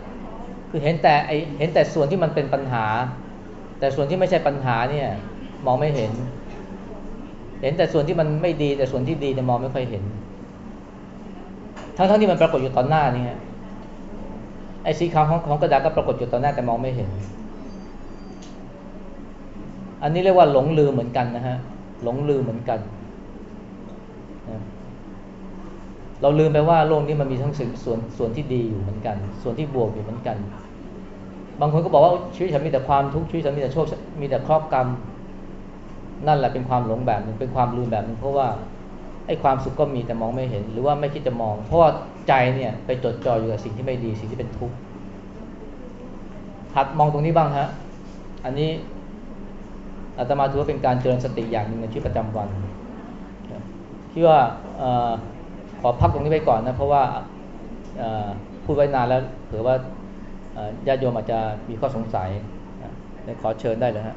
คือเห็นแต่ไอเห็นแต่ส่วนที่มันเป็นปัญหา แต่ส่วนที่ไม่ใช่ปัญหาเนี่ยมองไม่เห็น เห็นแต่ส่วนที่มันไม่ดีแต่ส่วนที่ดีเนี่ยมองไม่ค่อยเห็น ทั้งๆทที่มันปรากฏอยู่ตอนหน้านี่ฮะไอ้สีขาวของของกระดาษก็ปรากฏอยู่ตอนหน้าแต่มองไม่เห็น อันนี้เรียกว่าหลงลืมเหมือนกันนะฮะหลงลืมเหมือนกันเราลืมไปว่าโลกนี้มันมีทั้งส่วนส่วนที่ดีอยู่เหมือนกัน ส่วนที่บวกอยู่เหมือนกัน บางคนก็บอกว่าชีวิตฉันมีแต่ความทุกข์ชีวิตฉันมีแต่โชคมีแต่ครอบกรรม นั่นแหละเป็นความหลงแบบหนึ่งเป็นความลืมแบบหนึ่งเพราะว่าไอ้ความสุขก็มีแต่มองไม่เห็น หรือว่าไม่คิดจะมอง เพราะว่าใจเนี่ยไปจดจ่ออยู่กับสิ่งที่ไม่ดีสิ่งที่เป็นทุกข์หัดมองตรงนี้บ้างฮะอันนี้อาตมาถือว่าเป็นการเจริญสติอย่างหนึ่งในชีวิตประจำวันที่ว่าอขอพักตรงนี้ไปก่อนนะเพราะว่าพูดไว้นานแล้วเผื่อว่า ญาติโยมอาจจะมีข้อสงสัยขอเชิญได้เลยฮะ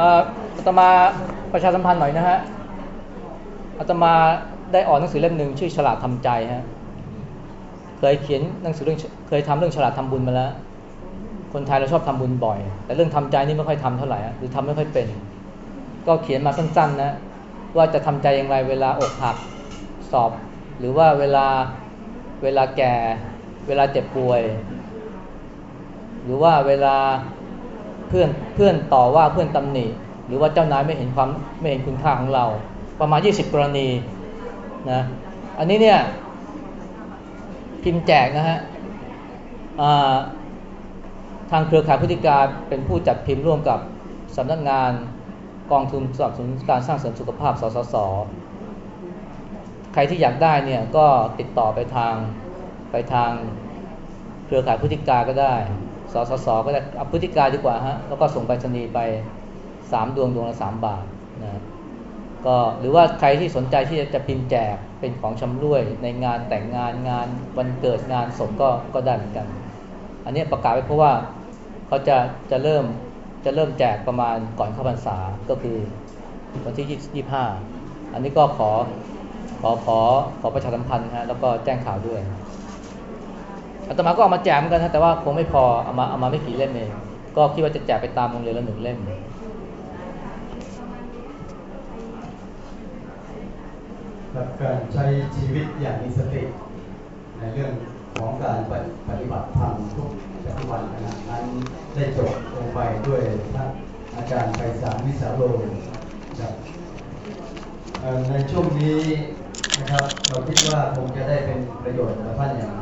อาตมาประชาสัมพันธ์หน่อยนะฮะอาตมาได้ออกหนังสือเล่มหนึ่งชื่อฉลาดทำใจฮะเคยเขียนหนังสือเรื่องเคยทำเรื่องฉลาดทำบุญมาแล้ว คนไทยเราชอบทำบุญบ่อย แต่เรื่องทำใจนี่ไม่ค่อยทำเท่าไหร่หรือทำไม่ค่อยเป็น ก็เขียนมาสั้นๆนะ ว่าจะทำใจอย่างไรเวลาอกหักสอบ หรือว่าเวลาเวลาแก่ เวลาเจ็บป่วย หรือว่าเวลาเพื่อนเพื่อนต่อว่าเพื่อนตำหนิหรือว่าเจ้านายไม่เห็นความไม่เห็นคุณค่าของเรา ประมาณ 20 กรณีนะอันนี้เนี่ยพิมพ์แจกนะฮะทางเครือข่ายพฤติการเป็นผู้จัดพิมพ์ร่วมกับสำนักงาน กองทุนสนับสนุนการสร้างเสริมสุขภาพ สสส ใครที่อยากได้เนี่ยก็ติดต่อไปทางไปทางเครือข่ายพฤติการก็ได้ สสส ก็ได้เอาพฤติการดีกว่าฮะ แล้วก็ส่งไปรษณีไปสามดวงดวงละสามบาทนะก็หรือว่าใครที่สนใจที่จะพิมพ์แจกเป็นของชำร่วยในงานแต่งงานงานวันเกิดงานศพก็ก็ได้เหมือนกัน อันนี้ประกาศไว้เพราะว่าเขาจะจะเริ่ม จะเริ่มแจกประมาณก่อนเข้าพรรษาก็คือวันที่ยี่ห้าอันนี้ก็ขอขอขอขอประชาสัมพันธ์ฮะแล้วก็แจ้งข่าวด้วยอาตมาก็เอามาแจกเหมือนกันนะแต่ว่าคงไม่พอเอามาเอามาไม่กี่เล่มเองก็คิดว่าจะแจกไปตามโรงเรียนละหนึ่งเล่มการใช้ชีวิตอย่างมีสติในเรื่อง ของการปฏิบัติธรรมทุกปัจจุบันนะนั้นได้จบลงไปด้วยท่านอาจารย์ไพศาลวิสาโลครับในช่วงนี้นะครับเราคิดว่าคงจะได้เป็นประโยชน์กับท่านอย่าง